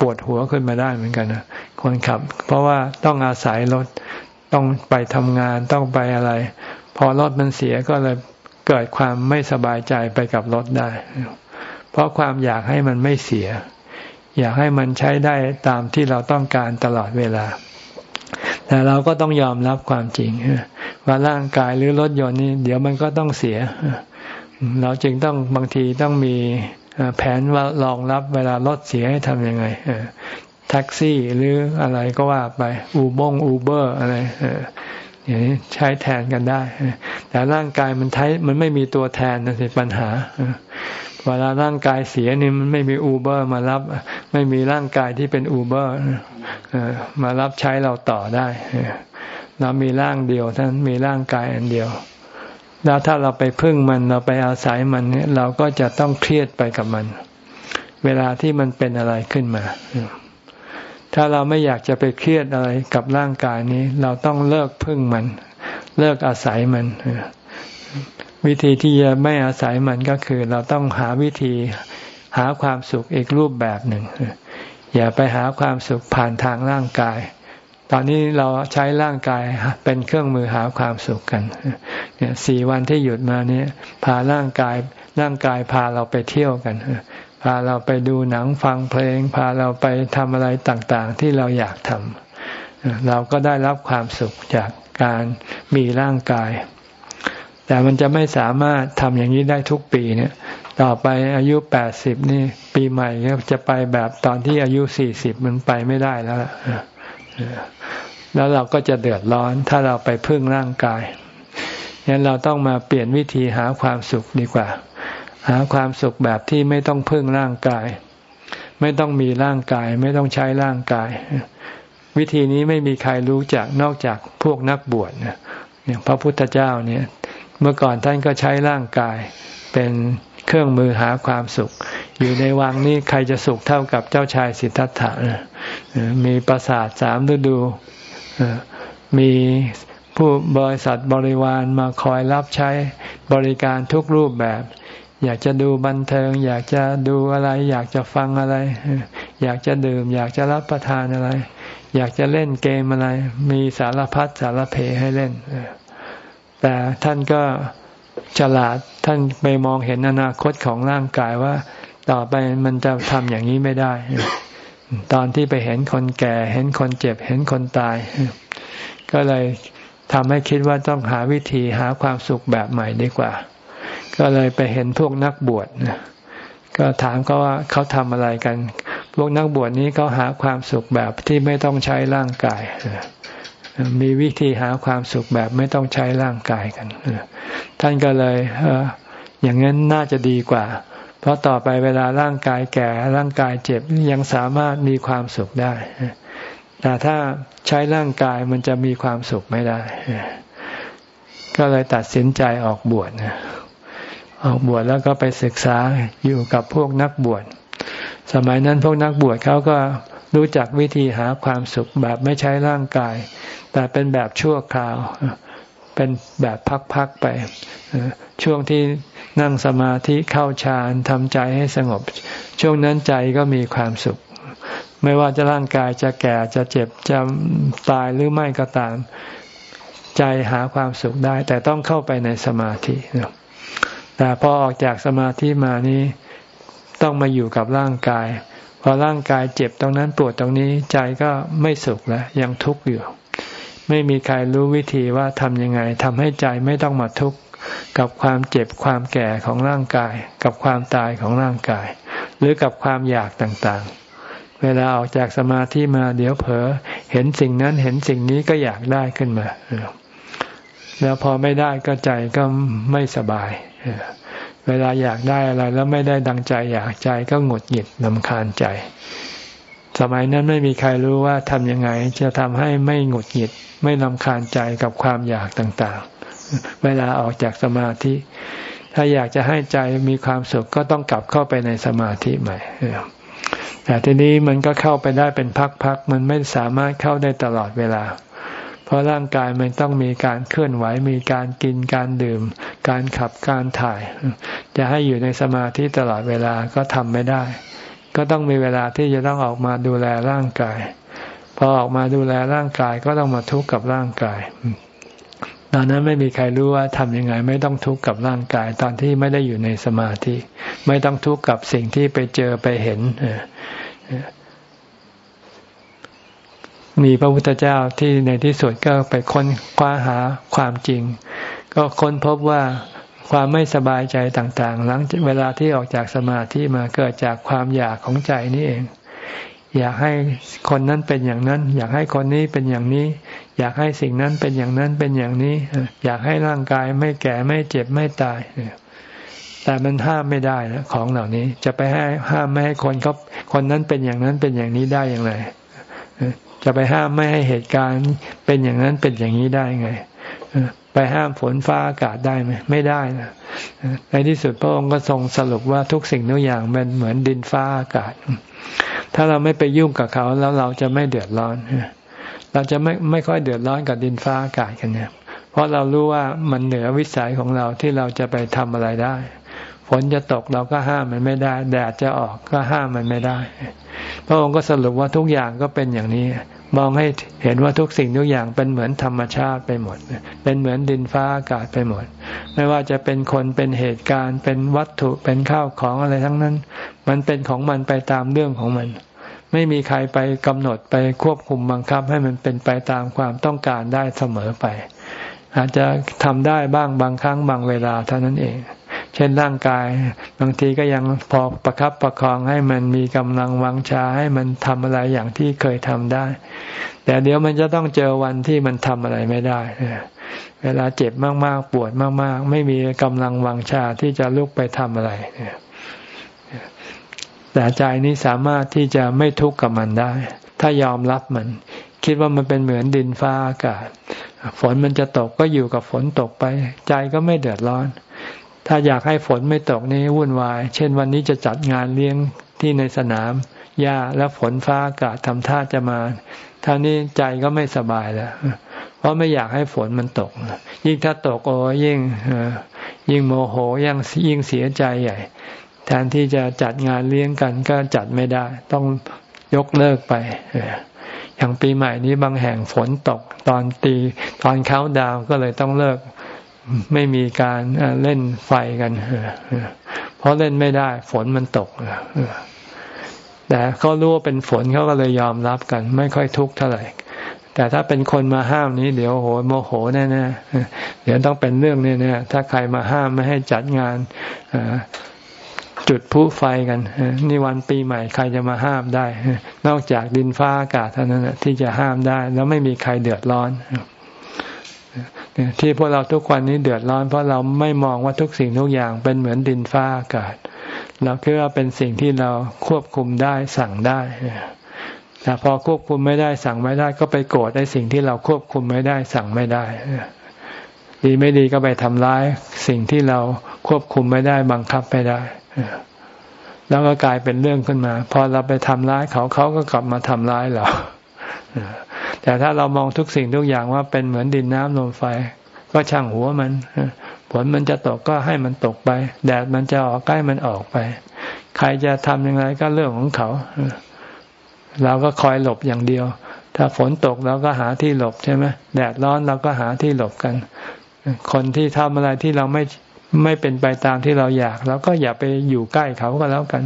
ปวดหัวขึ้นมาได้เหมือนกันนะคนขับ เพราะว่าต้องอาศัยรถต้องไปทำงานต้องไปอะไร พอรถมันเสียก็เลยเกิดความไม่สบายใจไปกับรถได้ เพราะความอยากให้มันไม่เสีย อยากให้มันใช้ได้ตามที่เราต้องการตลอดเวลา แต่เราก็ต้องยอมรับความจริงว่าร่างกายหรือรถยนต์นี่เดี๋ยวมันก็ต้องเสีย เราจึงต้องบางทีต้องมี แผนว่ารองรับเวลารถเสียให้ทำยังไงแท็กซี่หรืออะไรก็ว่าไปอูบงอูเบอร์อะไรอย่างนี้ใช้แทนกันได้ แต่ร่างกายมันใช้มันไม่มีตัวแทนนั่นสิปัญหาเวลาร่างกายเสียนี่มันไม่มีอูเบอร์มารับ ไม่มีร่างกายที่เป็นอูเบอร์มารับใช้เราต่อได้เรามีร่างเดียวท่านมีร่างกายอันเดียว แล้วถ้าเราไปพึ่งมันเราไปอาศัยมันเนี่ยเราก็จะต้องเครียดไปกับมัน เวลาที่มันเป็นอะไรขึ้นมา ถ้าเราไม่อยากจะไปเครียดอะไรกับร่างกายนี้ เราต้องเลิกพึ่งมัน เลิกอาศัยมัน วิธีที่จะไม่อาศัยมันก็คือ เราต้องหาวิธีหาความสุขอีกรูปแบบหนึ่งอย่าไปหาความสุขผ่านทางร่างกาย ตอนนี้เราใช้ร่างกายเป็นเครื่องมือหาความสุขกันเนี่ยสี่วันที่หยุดมาเนี่ยพาร่างกายร่างกายพาเราไปเที่ยวกันพาเราไปดูหนังฟังเพลง พาเราไปทำอะไรต่างๆ ที่เราอยากทำเราก็ได้รับความสุขจากการมีร่างกาย แต่มันจะไม่สามารถทำอย่างนี้ได้ทุกปีเนี่ย ต่อไปอายุแปดสิบนี่ ปีใหม่จะไปแบบตอนที่อายุสี่สิบมันไปไม่ได้แล้วล่ะ แล้วเราก็จะเดือดร้อนถ้าเราไปพึ่งร่างกายงั้นเราต้องมาเปลี่ยนวิธีหาความสุขดีกว่า หาความสุขแบบที่ไม่ต้องพึ่งร่างกาย ไม่ต้องมีร่างกาย ไม่ต้องใช้ร่างกาย วิธีนี้ไม่มีใครรู้จักนอกจากพวกนักบวชเนี่ยพระพุทธเจ้าเนี่ย เมื่อก่อนท่านก็ใช้ร่างกายเป็น เครื่องมือหาความสุข อยู่ในวังนี้ใครจะสุขเท่ากับเจ้าชายสิทธัตถะมีปราสาทสามฤดูมีผู้บริษัทบริวารมาคอยรับใช้บริการทุกรูปแบบ อยากจะดูบันเทิง อยากจะดูอะไร อยากจะฟังอะไร อยากจะดื่ม อยากจะรับประทานอะไร อยากจะเล่นเกมอะไร มีสารพัดสารเพให้เล่นแต่ท่านก็ ฉลาดท่านไปมองเห็นอนาคตของร่างกายว่า ต่อไปมันจะทำอย่างนี้ไม่ได้ ตอนที่ไปเห็นคนแก่ เห็นคนเจ็บ เห็นคนตาย ก็เลยทำให้คิดว่าต้องหาวิธีหาความสุขแบบใหม่ดีกว่า ก็เลยไปเห็นพวกนักบวชก็ถามเขาว่าเขาทำอะไรกัน พวกนักบวชนี้เขาหาความสุขแบบที่ไม่ต้องใช้ร่างกาย มีวิธีหาความสุขแบบไม่ต้องใช้ร่างกายกันท่านก็เลยเอออย่างนั้นน่าจะดีกว่า เพราะต่อไปเวลาร่างกายแก่ร่างกายเจ็บยังสามารถมีความสุขได้แต่ถ้าใช้ร่างกายมันจะมีความสุขไม่ได้ ก็เลยตัดสินใจออกบวชออกบวชแล้วก็ไปศึกษาอยู่กับพวกนักบวชสมัยนั้นพวกนักบวชเขาก็ รู้จักวิธีหาความสุขแบบไม่ใช้ร่างกาย แต่เป็นแบบชั่วคราว เป็นแบบพักๆไป ช่วงที่นั่งสมาธิเข้าฌานทำใจให้สงบ ช่วงนั้นใจก็มีความสุข ไม่ว่าจะร่างกายจะแก่จะเจ็บจะตายหรือไม่ก็ตาม ใจหาความสุขได้ แต่ต้องเข้าไปในสมาธิ แต่พอออกจากสมาธิมานี้ต้องมาอยู่กับร่างกาย พอร่างกายเจ็บตรงนั้นปวดตรงนี้ใจก็ไม่สุขแล้วยังทุกข์อยู่ ไม่มีใครรู้วิธีว่าทำยังไงทำให้ใจไม่ต้องมาทุกข์กับความเจ็บความแก่ของร่างกาย กับความตายของร่างกาย หรือกับความอยากต่างๆ เวลาออกจากสมาธิมาเดี๋ยวเผลอเห็นสิ่งนั้นเห็นสิ่งนี้ก็อยากได้ขึ้นมาแล้วพอไม่ได้ก็ใจก็ไม่สบายเเวลาอยากได้อะไรแล้วไม่ได้ดังใจอยากใจก็หงุดหงิดลำคาญใจ สมัยนั้นไม่มีใครรู้ว่าทำยังไง จะทำให้ไม่หงุดหงิด ไม่ลำคาญใจกับความอยากต่างๆ เวลาออกจากสมาธิ ถ้าอยากจะให้ใจมีความสุขก็ต้องกลับเข้าไปในสมาธิใหม่แต่ทีนี้มันก็เข้าไปได้เป็นพักๆ มันไม่สามารถเข้าได้ตลอดเวลา เพราะร่างกายมันต้องมีการเคลื่อนไหวมีการกินการดื่ม การขับการถ่าย จะให้อยู่ในสมาธิตลอดเวลาก็ทำไม่ได้ ก็ต้องมีเวลาที่จะต้องออกมาดูแลร่างกาย พอออกมาดูแลร่างกายก็ต้องมาทุกข์กับร่างกายตอนนั้นไม่มีใครรู้ว่าทำยังไง ไม่ต้องทุกข์กับร่างกาย ตอนที่ไม่ได้อยู่ในสมาธิ ไม่ต้องทุกข์กับสิ่งที่ไปเจอไปเห็น มีพระพุทธเจ้าที่ในที่สุดก็ไปค้นคว้าหาความจริง ก็ค้นพบว่าความไม่สบายใจต่างๆ หลังเวลาที่ออกจากสมาธิมาเกิดจากความอยากของใจนี่เอง อยากให้คนนั้นเป็นอย่างนั้น อยากให้คนนี้เป็นอย่างนี้ อยากให้สิ่งนั้นเป็นอย่างนั้นเป็นอย่างนี้ อยากให้ร่างกายไม่แก่ไม่เจ็บไม่ตาย แต่มันห้ามไม่ได้นะของเหล่านี้ จะไปให้ห้ามไม่ให้คนเขาคนนั้นเป็นอย่างนั้นเป็นอย่างนี้ได้อย่างไร จะไปห้ามไม่ให้เหตุการณ์เป็นอย่างนั้นเป็นอย่างนี้ได้ไงไปห้ามฝนฟ้าอากาศได้ไหมไม่ได้นะในที่สุดพระองค์ก็ทรงสรุปว่าทุกสิ่งทุกอย่างเป็นเหมือนดินฟ้าอากาศ ถ้าเราไม่ไปยุ่งกับเขาแล้วเราจะไม่เดือดร้อนเราจะไม่ไม่ค่อยเดือดร้อนกับดินฟ้าอากาศกันเนี่ยเพราะเรารู้ว่ามันเหนือวิสัยของเราที่เราจะไปทำอะไรได้ ฝนจะตกเราก็ห้ามมันไม่ได้ แดดจะออกก็ห้ามมันไม่ได้ พระองค์ก็สรุปว่าทุกอย่างก็เป็นอย่างนี้ มองให้เห็นว่าทุกสิ่งทุกอย่างเป็นเหมือนธรรมชาติไปหมด เป็นเหมือนดินฟ้าอากาศไปหมด ไม่ว่าจะเป็นคนเป็นเหตุการณ์ เป็นวัตถุเป็นข้าวของอะไรทั้งนั้น มันเป็นของมันไปตามเรื่องของมัน ไม่มีใครไปกำหนดไปควบคุมบังคับให้มันเป็นไปตามความต้องการได้เสมอไป อาจจะทำได้บ้างบางครั้งบางเวลาเท่านั้นเอง เช่นร่างกาย บางทีก็ยังพอประครับประคองให้มันมีกำลังวังชาให้มันทำอะไรอย่างที่เคยทำได้ แต่เดี๋ยวมันจะต้องเจอวันที่มันทำอะไรไม่ได้ เวลาเจ็บมากๆ ปวดมากๆ ไม่มีกำลังวังชาที่จะลุกไปทำอะไรแต่ใจนี้สามารถที่จะไม่ทุกข์กับมันได้ ถ้ายอมรับมัน คิดว่ามันเป็นเหมือนดินฟ้าอากาศ ฝนมันจะตกก็อยู่กับฝนตกไป ใจก็ไม่เดือดร้อน ถ้าอยากให้ฝนไม่ตกนี่วุ่นวาย เช่นวันนี้จะจัดงานเลี้ยงที่ในสนามหญ้าแล้วฝนฟ้าอากาศทำท่าจะมาท่านี้ใจก็ไม่สบายแล้ว เพราะไม่อยากให้ฝนมันตก ยิ่งถ้าตกโอ้ยิ่งยิ่งโมโหยิ่งยิ่งเสียใจใหญ่ แทนที่จะจัดงานเลี้ยงกันก็จัดไม่ได้ ต้องยกเลิกไปอย่างปีใหม่นี้บางแห่งฝนตก ตอนตีตอนเขาดาวก็เลยต้องเลิก ไม่มีการเล่นไฟกันเพราะเล่นไม่ได้ ฝนมันตกแต่เขารู้ว่าเป็นฝนเขาก็เลยยอมรับกัน ไม่ค่อยทุกข์เท่าไหร่แต่ถ้าเป็นคนมาห้ามนี้เดี๋ยวโหโมโหแน่ๆเดี๋ยวต้องเป็นเรื่องนี้เนี่ยถ้าใครมาห้ามไม่ให้จัดงานจุดพุไฟกันนี่วันปีใหม่ใครจะมาห้ามได้ นอกจากดินฟ้าอากาศเท่านั้นที่จะห้ามได้ แล้วไม่มีใครเดือดร้อน ที่พวกเราทุกวันนี้เดือดร้อนเพราะเราไม่มองว่าทุกสิ่งทุกอย่างเป็นเหมือนดินฟ้าอากาศเราคิดว่าเป็นสิ่งที่เราควบคุมได้สั่งได้แต่พอควบคุมไม่ได้สั่งไม่ได้ ก็ไปโกรธในสิ่งที่เราควบคุมไม่ได้สั่งไม่ได้ดีไม่ดีก็ไปทำร้ายสิ่งที่เราควบคุมไม่ได้บังคับไม่ได้แล้วก็กลายเป็นเรื่องขึ้นมา พอเราไปทำร้ายเขาเขาก็กลับมาทำร้ายเรา แต่ถ้าเรามองทุกสิ่งทุกอย่างว่าเป็นเหมือนดินน้ำลมไฟ ก็ช่างหัวมันฝนมันจะตกก็ให้มันตกไป แดดมันจะออกใกล้มันออกไป ใครจะทำยังไงก็เรื่องของเขาเราก็คอยหลบอย่างเดียว ถ้าฝนตกเราก็หาที่หลบใช่ไหมแดดร้อนเราก็หาที่หลบกัน คนที่ทำอะไรที่เราไม่ไม่เป็นไปตามที่เราอยากเราก็อย่าไปอยู่ใกล้เขาก็แล้วกัน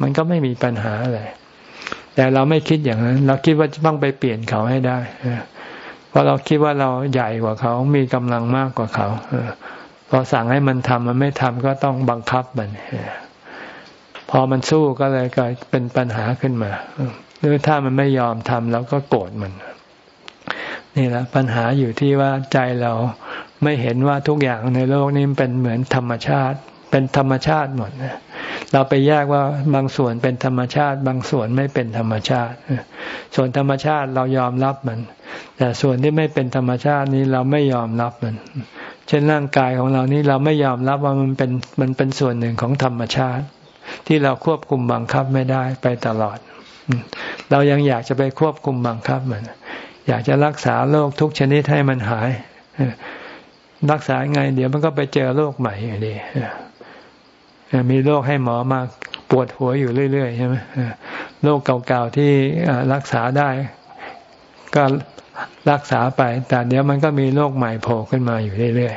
มันก็ไม่มีปัญหาอะไร แต่เราไม่คิดอย่างนั้น เราคิดว่าจะต้องไปเปลี่ยนเขาให้ได้เพราะเราคิดว่าเราใหญ่กว่าเขา มีกำลังมากกว่าเขาพอสั่งให้มันทำมันไม่ทำก็ต้องบังคับมันพอมันสู้ก็เลยก็เป็นปัญหาขึ้นมาหรือถ้ามันไม่ยอมทำเราก็โกรธมัน นี่แหละปัญหาอยู่ที่ว่าใจเราไม่เห็นว่าทุกอย่างในโลกนี้เป็นเหมือนธรรมชาติ เป็นธรรมชาติหมด เราไปแยกว่าบางส่วนเป็นธรรมชาติ บางส่วนไม่เป็นธรรมชาติ ส่วนธรรมชาติเรายอมรับมัน แต่ส่วนที่ไม่เป็นธรรมชาตินี้เราไม่ยอมรับมัน เช่นร่างกายของเรานี้เราไม่ยอมรับว่ามันเป็นมันเป็นส่วนหนึ่งของธรรมชาติ ที่เราควบคุมบังคับไม่ได้ไปตลอด เรายังอยากจะไปควบคุมบังคับมันอยากจะรักษาโรคทุกชนิดให้มันหาย รักษาไง เดี๋ยวมันก็ไปเจอโรคใหม่อยู่ดี มีโรคให้หมอมาปวดหัวอยู่เรื่อยๆใช่ไหมโรคเก่าๆที่รักษาได้ ก็รักษาไป แต่เดี๋ยวมันก็มีโรคใหม่โผล่ขึ้นมาอยู่เรื่อย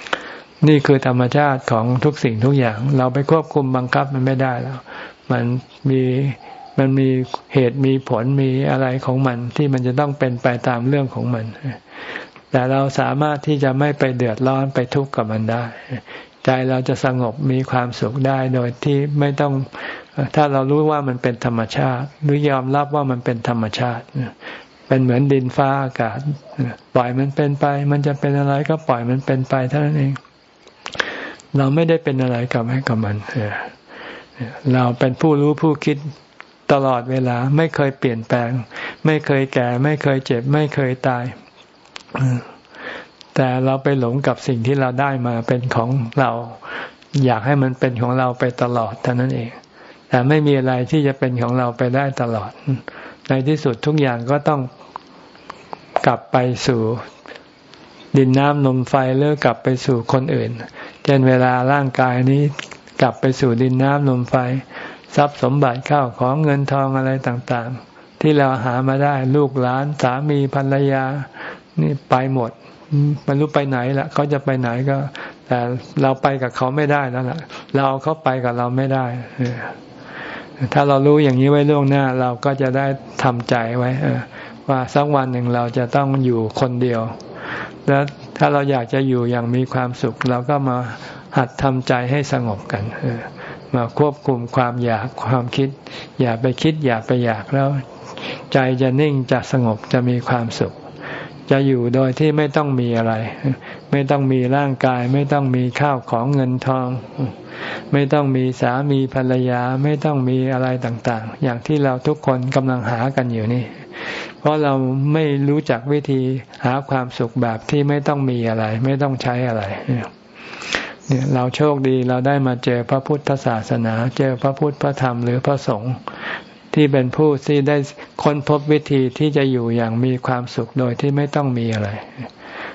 ๆนี่คือธรรมชาติของทุกสิ่งทุกอย่าง เราไปควบคุมบังคับมันไม่ได้แล้ว มันมีมันมีเหตุมีผลมีอะไรของมันที่มันจะต้องเป็นไปตามเรื่องของมัน แต่เราสามารถที่จะไม่ไปเดือดร้อนไปทุกข์กับมันได้ ใจเราจะสงบมีความสุขได้โดยที่ไม่ต้องถ้าเรารู้ว่ามันเป็นธรรมชาติหรือยอมรับว่ามันเป็นธรรมชาติเป็นเหมือนดินฟ้าอากาศปล่อยมันเป็นไป มันจะเป็นอะไรก็ปล่อยมันเป็นไปเท่านั้นเอง เราไม่ได้เป็นอะไรกับให้กับมันเราเป็นผู้รู้ผู้คิดตลอดเวลา ไม่เคยเปลี่ยนแปลง ไม่เคยแก่ ไม่เคยเจ็บ ไม่เคยตาย แต่เราไปหลงกับสิ่งที่เราได้มาเป็นของเรา อยากให้มันเป็นของเราไปตลอดเท่านั้นเอง แต่ไม่มีอะไรที่จะเป็นของเราไปได้ตลอด ในที่สุดทุกอย่างก็ต้องกลับไปสู่ดินน้ำนมไฟเลือกกลับไปสู่คนอื่น เช่นเวลาร่างกายนี้กลับไปสู่ดินน้ำนมไฟ ทรัพย์สมบัติเข้าของเงินทองอะไรต่างๆ ที่เราหามาได้ลูกหลานสามีภรรยา นี่ไปหมด มันรู้ไปไหนละเขาจะไปไหนก็ แต่เราไปกับเขาไม่ได้แล้วล่ะ เราเขาไปกับเราไม่ได้ถ้าเรารู้อย่างนี้ไว้ล่วงหน้า เราก็จะได้ทำใจไว้ว่าสักวันหนึ่งเราจะต้องอยู่คนเดียว แล้วถ้าเราอยากจะอยู่อย่างมีความสุข เราก็มาหัดทำใจให้สงบกันมาควบคุมความอยากความคิด อย่าไปคิดอย่าไปอยากแล้ว ใจจะนิ่งจะสงบจะมีความสุข จะอยู่โดยที่ไม่ต้องมีอะไร ไม่ต้องมีร่างกาย ไม่ต้องมีข้าวของเงินทอง ไม่ต้องมีสามีภรรยา ไม่ต้องมีอะไรต่างๆ อย่างที่เราทุกคนกำลังหากันอยู่นี่ เพราะเราไม่รู้จักวิธีหาความสุขแบบที่ไม่ต้องมีอะไร ไม่ต้องใช้อะไรเนี่ยเราโชคดีเราได้มาเจอพระพุทธศาสนา เจอพระพุทธพระธรรมหรือพระสงฆ์ ที่เป็นผู้ที่ได้ค้นพบวิธีที่จะอยู่อย่างมีความสุขโดยที่ไม่ต้องมีอะไร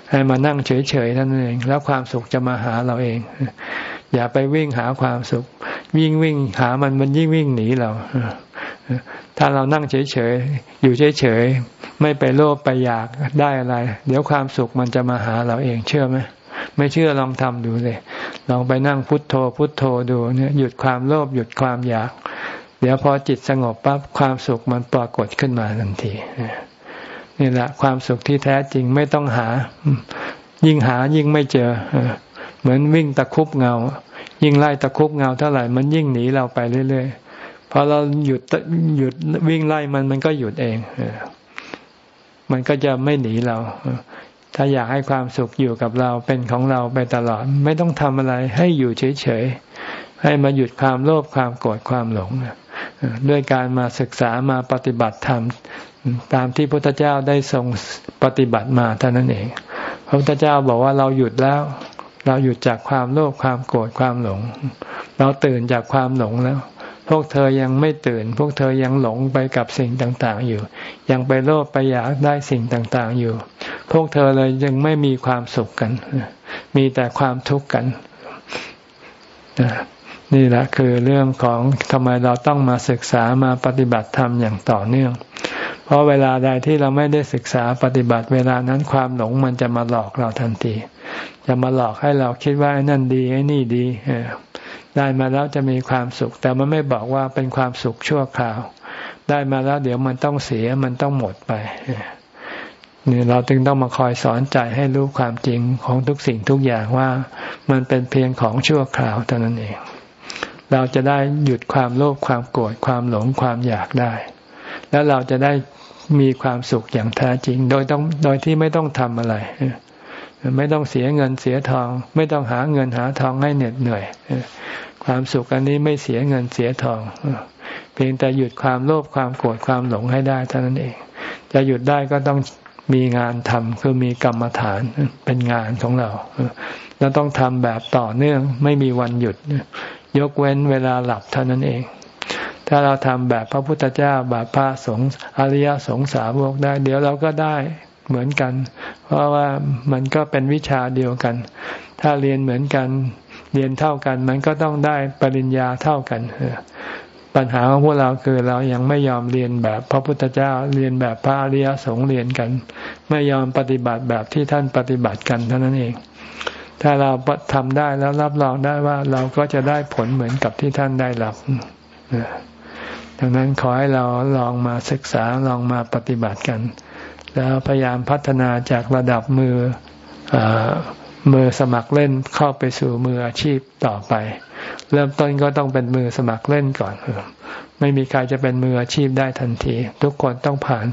ให้มานั่งเฉยๆนั่นเอง แล้วความสุขจะมาหาเราเอง อย่าไปวิ่งหาความสุข วิ่งวิ่งหามันมันยิ่งวิ่งหนีเราถ้าเรานั่งเฉยๆ อยู่เฉยๆ ไม่ไปโลภไปอยากได้อะไร เดี๋ยวความสุขมันจะมาหาเราเองเชื่อไหมไม่เชื่อลองทำดูเลย ลองไปนั่งพุทโธ พุทโธดูเนี่ยหยุดความโลภหยุดความอยาก เดี๋ยวพอจิตสงบปั๊บความสุขมันปรากฏขึ้นมาทันทีนี่แหละความสุขที่แท้จริงไม่ต้องหา ยิ่งหายิ่งไม่เจอ เหมือนวิ่งตะคุบเงา ยิ่งไล่ตะคุบเงาเท่าไหร่มันยิ่งหนีเราไปเรื่อยๆพอเราหยุดหยุดวิ่งไล่มันมันก็หยุดเองมันก็จะไม่หนีเราถ้าอยากให้ความสุขอยู่กับเราเป็นของเราไปตลอด ไม่ต้องทำอะไรให้อยู่เฉยๆให้มาหยุดความโลภความโกรธความหลง ด้วยการมาศึกษามาปฏิบัติธรรมตามที่พระพุทธเจ้าได้ทรงปฏิบัติมาเท่านั้นเอง พระพุทธเจ้าบอกว่าเราหยุดแล้ว เราหยุดจากความโลภความโกรธความหลง เราตื่นจากความหลงแล้ว พวกเธอยังไม่ตื่น พวกเธอยังหลงไปกับสิ่งต่างๆอยู่ ยังไปโลภไปอยากได้สิ่งต่างๆอยู่ พวกเธอเลยยังไม่มีความสุขกัน มีแต่ความทุกข์กัน นี่แหละคือเรื่องของทำไมเราต้องมาศึกษามาปฏิบัติธรรมอย่างต่อเนื่อง เพราะเวลาใดที่เราไม่ได้ศึกษาปฏิบัติเวลานั้นความหลงมันจะมาหลอกเราทันที จะมาหลอกให้เราคิดว่าไอ้นั่นดีไอ้นี่ดีได้มาแล้วจะมีความสุข แต่มันไม่บอกว่าเป็นความสุขชั่วคราว ได้มาแล้วเดี๋ยวมันต้องเสียมันต้องหมดไปนี่เราจึงต้องมาคอยสอนใจให้รู้ความจริงของทุกสิ่งทุกอย่างว่า มันเป็นเพียงของชั่วคราวเท่านั้นเอง เราจะได้หยุดความโลภความโกรธความหลงความอยากได้ แล้วเราจะได้มีความสุขอย่างแท้จริง โดยต้องโดยที่ไม่ต้องทำอะไร ไม่ต้องเสียเงินเสียทอง ไม่ต้องหาเงินหาทองให้เหน็ดเหนื่อย ความสุขอันนี้ไม่เสียเงินเสียทอง เพียงแต่หยุดความโลภความโกรธความหลงให้ได้เท่านั้นเอง จะหยุดได้ก็ต้องมีงานทำคือมีกรรมฐานเป็นงานของเราเราต้องทำแบบต่อเนื่อง ไม่มีวันหยุด ยกเว้นเวลาหลับเท่านั้นเอง ถ้าเราทำแบบพระพุทธเจ้าแบบพระสงฆ์อริยสงสาวกได้ เดี๋ยวเราก็ได้เหมือนกัน เพราะว่ามันก็เป็นวิชาเดียวกัน ถ้าเรียนเหมือนกันเรียนเท่ากัน มันก็ต้องได้ปริญญาเท่ากันปัญหาของพวกเราคือเรายังไม่ยอมเรียนแบบพระพุทธเจ้าเรียนแบบพระอริยสงฆ์เรียนกัน ไม่ยอมปฏิบัติแบบที่ท่านปฏิบัติกันเท่านั้นเอง ถ้าเราทำได้แล้วรับรองได้ว่าเราก็จะได้ผลเหมือนกับที่ท่านได้รับดังนั้นขอให้เราลองมาศึกษาลองมาปฏิบัติกัน แล้วพยายามพัฒนาจากระดับมืออมือสมัครเล่นเข้าไปสู่มืออาชีพต่อไป เริ่มต้นก็ต้องเป็นมือสมัครเล่นก่อนไม่มีใครจะเป็นมืออาชีพได้ทันที ทุกคนต้องผ่าน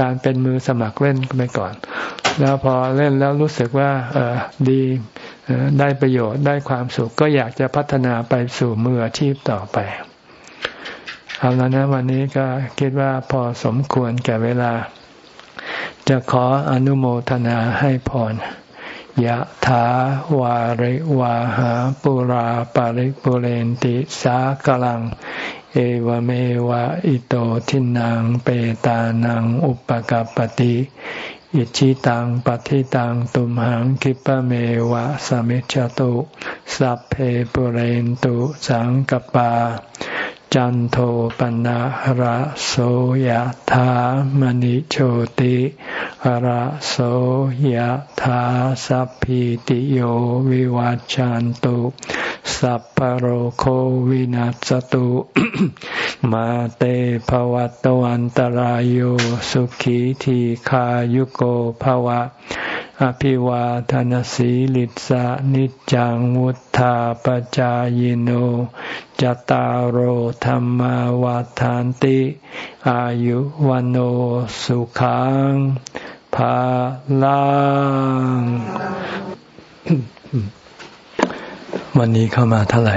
การเป็นมือสมัครเล่นไปก่อน แล้วพอเล่นแล้วรู้สึกว่าเออดีได้ประโยชน์ได้ความสุขก็อยากจะพัฒนาไปสู่มืออาชีพต่อไปเอาแล้วนะวันนี้ก็คิดว่าพอสมควรแก่เวลา จะขออนุโมทนาให้พร ยะถาวาริวาหาปุราปาริปุเรนติสากลัง เอวเมวะอิโตทินังเปตานังอุปกัปติอิชิตังปฏิตังตุมหังคิปะเมวะสมิจจตุ สัพเพปุเรนตุสังกปา จันโทปนะระโสยธามณิโชติระโสยธาสัพพิติโยวิวัจจันตุสัพพโรโควินัสตุ มาเตภวัตวันตรโยสุขีทีขายุโกภวะ อภิวาทานสีลิสานิจังวุธาปจายโนจตารโหธรรมวาทานติ อายุวันโอสุขังภาลังวันนี้เข้ามาเท่าไหร่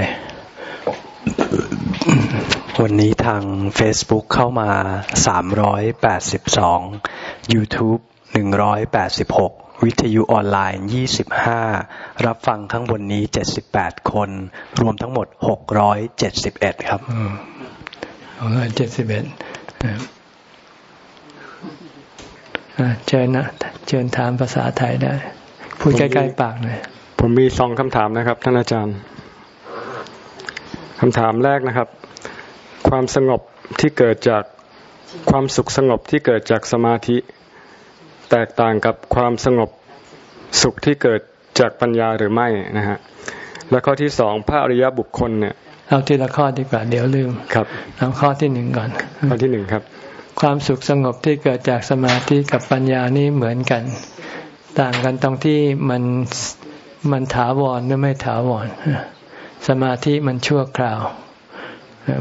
วันนี้ทาง Facebook เข้ามา 382 YouTube 186 วิทยุออนไลน์ 25 รับฟังข้างบนนี้ 78 คน รวมทั้งหมด 671 ครับ671เชิญนะ เชิญถามภาษาไทยได้ พูดใกล้ๆปากหน่อย ผมมีสองคำถามนะครับ ท่านอาจารย์ คำถามแรกนะครับ ความสงบที่เกิดจากความสุขสงบที่เกิดจากสมาธิ แตกต่างกับความสงบสุขที่เกิดจากปัญญาหรือไม่นะฮะแล้วข้อที่สองพระอริยบุคคลเนี่ยเอาทีละข้อดีกว่าเดี๋ยวลืมครับเอาข้อที่หนึ่งก่อน ข้อที่หนึ่งครับ ความสุขสงบที่เกิดจากสมาธิกับปัญญานี่เหมือนกัน ต่างกันตรงที่มันมันถาวรหรือไม่ถาวรสมาธิมันชั่วคราว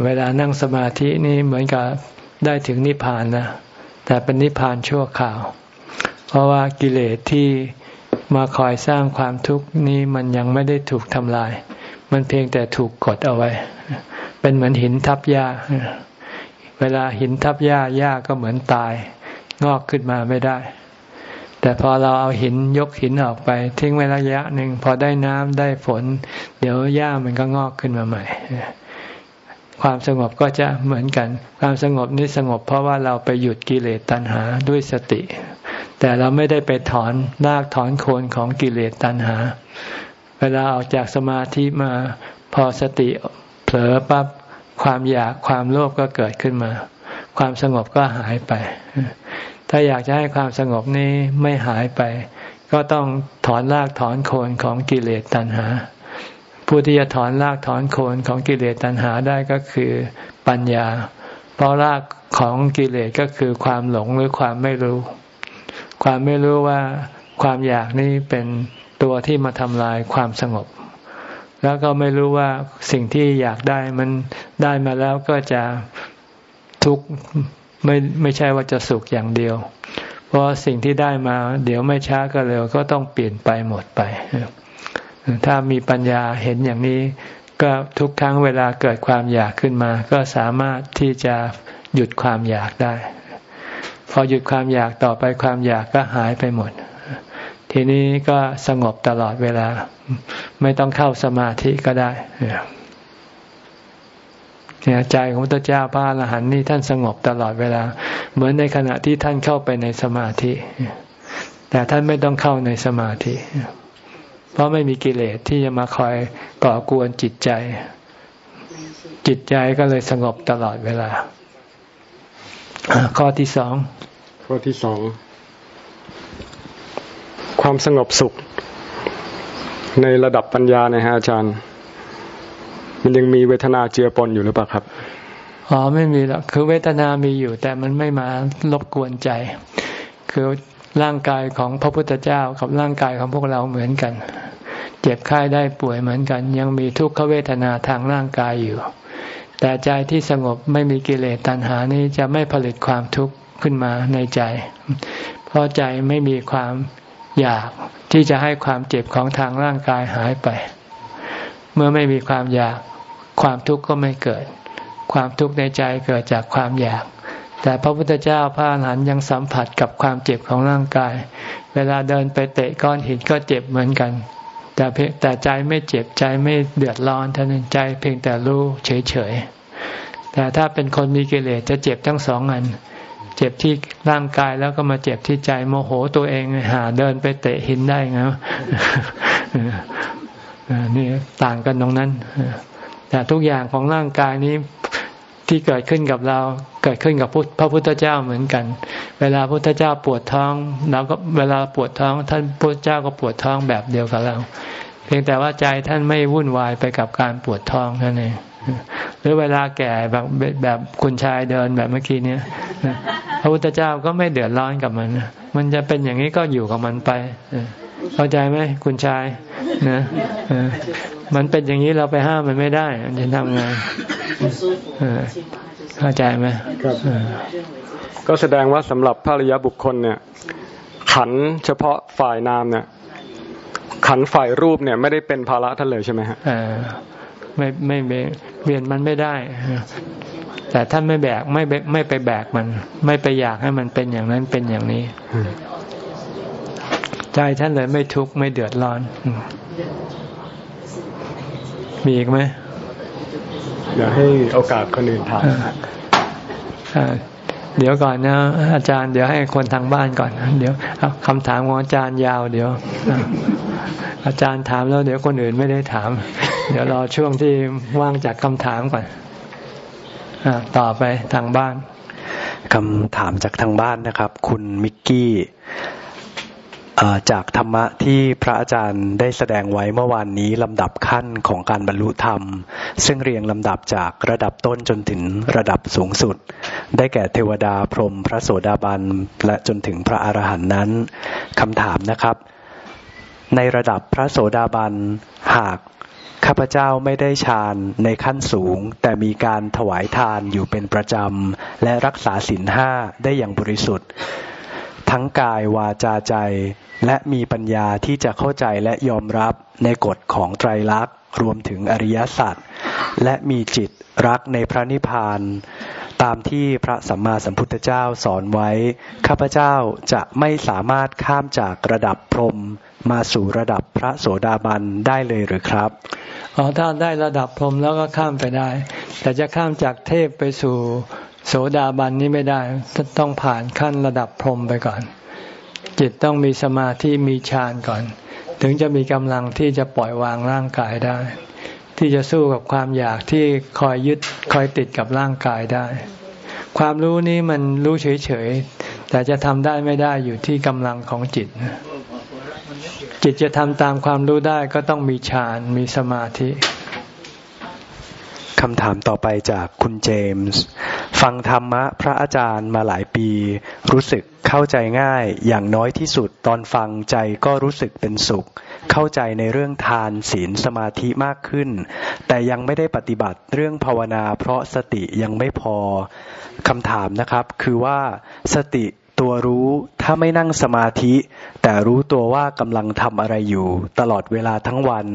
เวลานั่งสมาธินี่เหมือนกับได้ถึงนิพพานนะแต่เป็นนิพพานชั่วคราว เพราะว่ากิเลสที่มาคอยสร้างความทุกข์นี้มันยังไม่ได้ถูกทำลาย มันเพียงแต่ถูกกดเอาไว้ เป็นเหมือนหินทับหญ้า เวลาหินทับหญ้าหญ้าก็เหมือนตาย งอกขึ้นมาไม่ได้ แต่พอเราเอาหินยกหินออกไป ทิ้งไว้ระยะหนึ่งพอได้น้ำได้ฝน เดี๋ยวหญ้ามันก็งอกขึ้นมาใหม่ ความสงบก็จะเหมือนกัน ความสงบนี้สงบเพราะว่าเราไปหยุดกิเลสตัณหาด้วยสติ แต่เราไม่ได้ไปถอนรากถอนโคนของกิเลสตัณหา เวลาออกจากสมาธิมาพอสติเผลอปั๊บความอยากความโลภก็เกิดขึ้นมา ความสงบก็หายไป ถ้าอยากจะให้ความสงบนี้ไม่หายไป ก็ต้องถอนรากถอนโคนของกิเลสตัณหา ผู้ที่จะถอนรากถอนโคนของกิเลสตัณหาได้ก็คือปัญญา เพราะรากของกิเลสก็คือความหลงหรือความไม่รู้ ความไม่รู้ว่าความอยากนี้เป็นตัวที่มาทำลายความสงบ แล้วก็ไม่รู้ว่าสิ่งที่อยากได้มันได้มาแล้วก็จะทุกข์ไม่ไม่ใช่ว่าจะสุขอย่างเดียว เพราะสิ่งที่ได้มา เดี๋ยวไม่ช้าก็เร็วก็ต้องเปลี่ยนไปหมดไป ถ้ามีปัญญาเห็นอย่างนี้ ก็ทุกครั้งเวลาเกิดความอยากขึ้นมา ก็สามารถที่จะหยุดความอยากได้ พอหยุดความอยากต่อไปความอยากก็หายไปหมด ทีนี้ก็สงบตลอดเวลา ไม่ต้องเข้าสมาธิก็ได้เนี่ยใจของพระเจ้าพระอรหันต์นี่ท่านสงบตลอดเวลา เหมือนในขณะที่ท่านเข้าไปในสมาธิ แต่ท่านไม่ต้องเข้าในสมาธิ เพราะไม่มีกิเลสที่จะมาคอยก่อกวนจิตใจ จิตใจก็เลยสงบตลอดเวลา ข้อที่สองข้อที่สองความสงบสุข ในระดับปัญญานะฮะอาจารย์ มันยังมีเวทนาเจือปนอยู่หรือเปล่าครับอ๋อไม่มีหรอกคือเวทนามีอยู่ แต่มันไม่มารบกวนใจ คือร่างกายของพระพุทธเจ้ากับร่างกายของพวกเราเหมือนกัน เจ็บไข้ได้ป่วยเหมือนกัน ยังมีทุกขเวทนาทางร่างกายอยู่ แต่ใจที่สงบไม่มีกิเลสตัณหานี้จะไม่ผลิตความทุกข์ขึ้นมาในใจ เพราะใจไม่มีความอยากที่จะให้ความเจ็บของทางร่างกายหายไป เมื่อไม่มีความอยากความทุกข์ก็ไม่เกิด ความทุกข์ในใจเกิดจากความอยาก แต่พระพุทธเจ้าพระอรหันต์ยังสัมผัสกับความเจ็บของร่างกาย เวลาเดินไปเตะก้อนหินก็เจ็บเหมือนกัน แต่เพียงแต่ใจไม่เจ็บใจไม่เดือดร้อนเท่านั้นใจเพียงแต่รู้เฉยๆแต่ถ้าเป็นคนมีกิเลสจะเจ็บทั้งสองอัน เจ็บที่ร่างกายแล้วก็มาเจ็บที่ใจโมโหตัวเองหาเดินไปเตะหินได้ไงนี่ต่างกันตรงนั้น แต่ทุกอย่างของร่างกายนี้ ที่เกิดขึ้นกับเราเกิดขึ้นกับพระพุทธเจ้าเหมือนกัน เวลาพระพุทธเจ้าปวดท้องเราก็เวลาปวดท้อง ท่านพระเจ้าก็ปวดท้องแบบเดียวกับเรา เพียงแต่ว่าใจท่านไม่วุ่นวายไปกับการปวดท้องนั่นเองหรือเวลาแก่แบบแบบคุณชายเดินแบบเมื่อกี้เนี้ยพระพุทธเจ้าก็ไม่เดือดร้อนกับมัน มันจะเป็นอย่างนี้ก็อยู่กับมันไป เข้าใจไหมคุณชายนะมันเป็นอย่างนี้เราไปห้ามมันไม่ได้จะทำไงเข้าใจไหมครับก็แสดงว่าสำหรับภริยบุคคลเนี่ย ขันเฉพาะฝ่ายนามเนี่ย ขันฝ่ายรูปเนี่ย ไม่ได้เป็นภาระท่านเลยใช่ไหมฮะไม่ไม่เบียนมันไม่ได้ แต่ท่านไม่แบกไม่ไม่ไปแบกมัน ไม่ไปอยากให้มันเป็นอย่างนั้นเป็นอย่างนี้ ใจท่านเลยไม่ทุกข์ไม่เดือดร้อน มีอีกไหมอยากให้โอกาสคนอื่นถามเดี๋ยวก่อนนะอาจารย์ เดี๋ยวให้คนทางบ้านก่อน เดี๋ยวคำถามของอาจารย์ยาว เดี๋ยว อาจารย์ถามแล้วเดี๋ยวคนอื่นไม่ได้ถาม เดี๋ยวรอช่วงที่ว่างจากคำถามก่อนอต่อไปทางบ้านคำถามจากทางบ้านนะครับ คุณมิกกี้ จากธรรมะที่พระอาจารย์ได้แสดงไว้เมื่อวานนี้ลำดับขั้นของการบรรลุธรรม ซึ่งเรียงลำดับจากระดับต้นจนถึงระดับสูงสุด ได้แก่เทวดาพรหมพระโสดาบันและจนถึงพระอรหันต์นั้นคำถามนะครับ ในระดับพระโสดาบันหากข้าพเจ้าไม่ได้ฌานในขั้นสูง แต่มีการถวายทานอยู่เป็นประจำ และรักษาศีลห้าได้อย่างบริสุทธิ์ ทั้งกายวาจาใจ และมีปัญญาที่จะเข้าใจและยอมรับในกฎของไตรลักษณ์รวมถึงอริยสัจและมีจิตรักในพระนิพพานตามที่พระสัมมาสัมพุทธเจ้าสอนไว้ ข้าพเจ้าจะไม่สามารถข้ามจากระดับพรหมมาสู่ระดับพระโสดาบันได้เลยหรือครับอ๋อถ้าได้ระดับพรหมแล้วก็ข้ามไปได้ แต่จะข้ามจากเทพไปสู่ โสดาบันนี้ไม่ได้ต้องผ่านขั้นระดับพรหมไปก่อน จิตต้องมีสมาธิมีฌานก่อน ถึงจะมีกำลังที่จะปล่อยวางร่างกายได้ ที่จะสู้กับความอยากที่คอยยึดคอยติดกับร่างกายได้ ความรู้นี้มันรู้เฉยๆแต่จะทำได้ไม่ได้อยู่ที่กำลังของจิต จิตจะทำตามความรู้ได้ก็ต้องมีฌานมีสมาธิ คำถามต่อไปจากคุณเจมส์ ฟังธรรมะพระอาจารย์มาหลายปี รู้สึกเข้าใจง่ายอย่างน้อยที่สุดตอนฟังใจก็รู้สึกเป็นสุข เข้าใจในเรื่องทานศีลสมาธิมากขึ้น แต่ยังไม่ได้ปฏิบัติเรื่องภาวนาเพราะสติยังไม่พอคำถามนะครับคือว่าสติ ตัวรู้ ถ้าไม่นั่งสมาธิ แต่รู้ตัวว่ากำลังทำอะไรอยู่ ตลอดเวลาทั้งวัน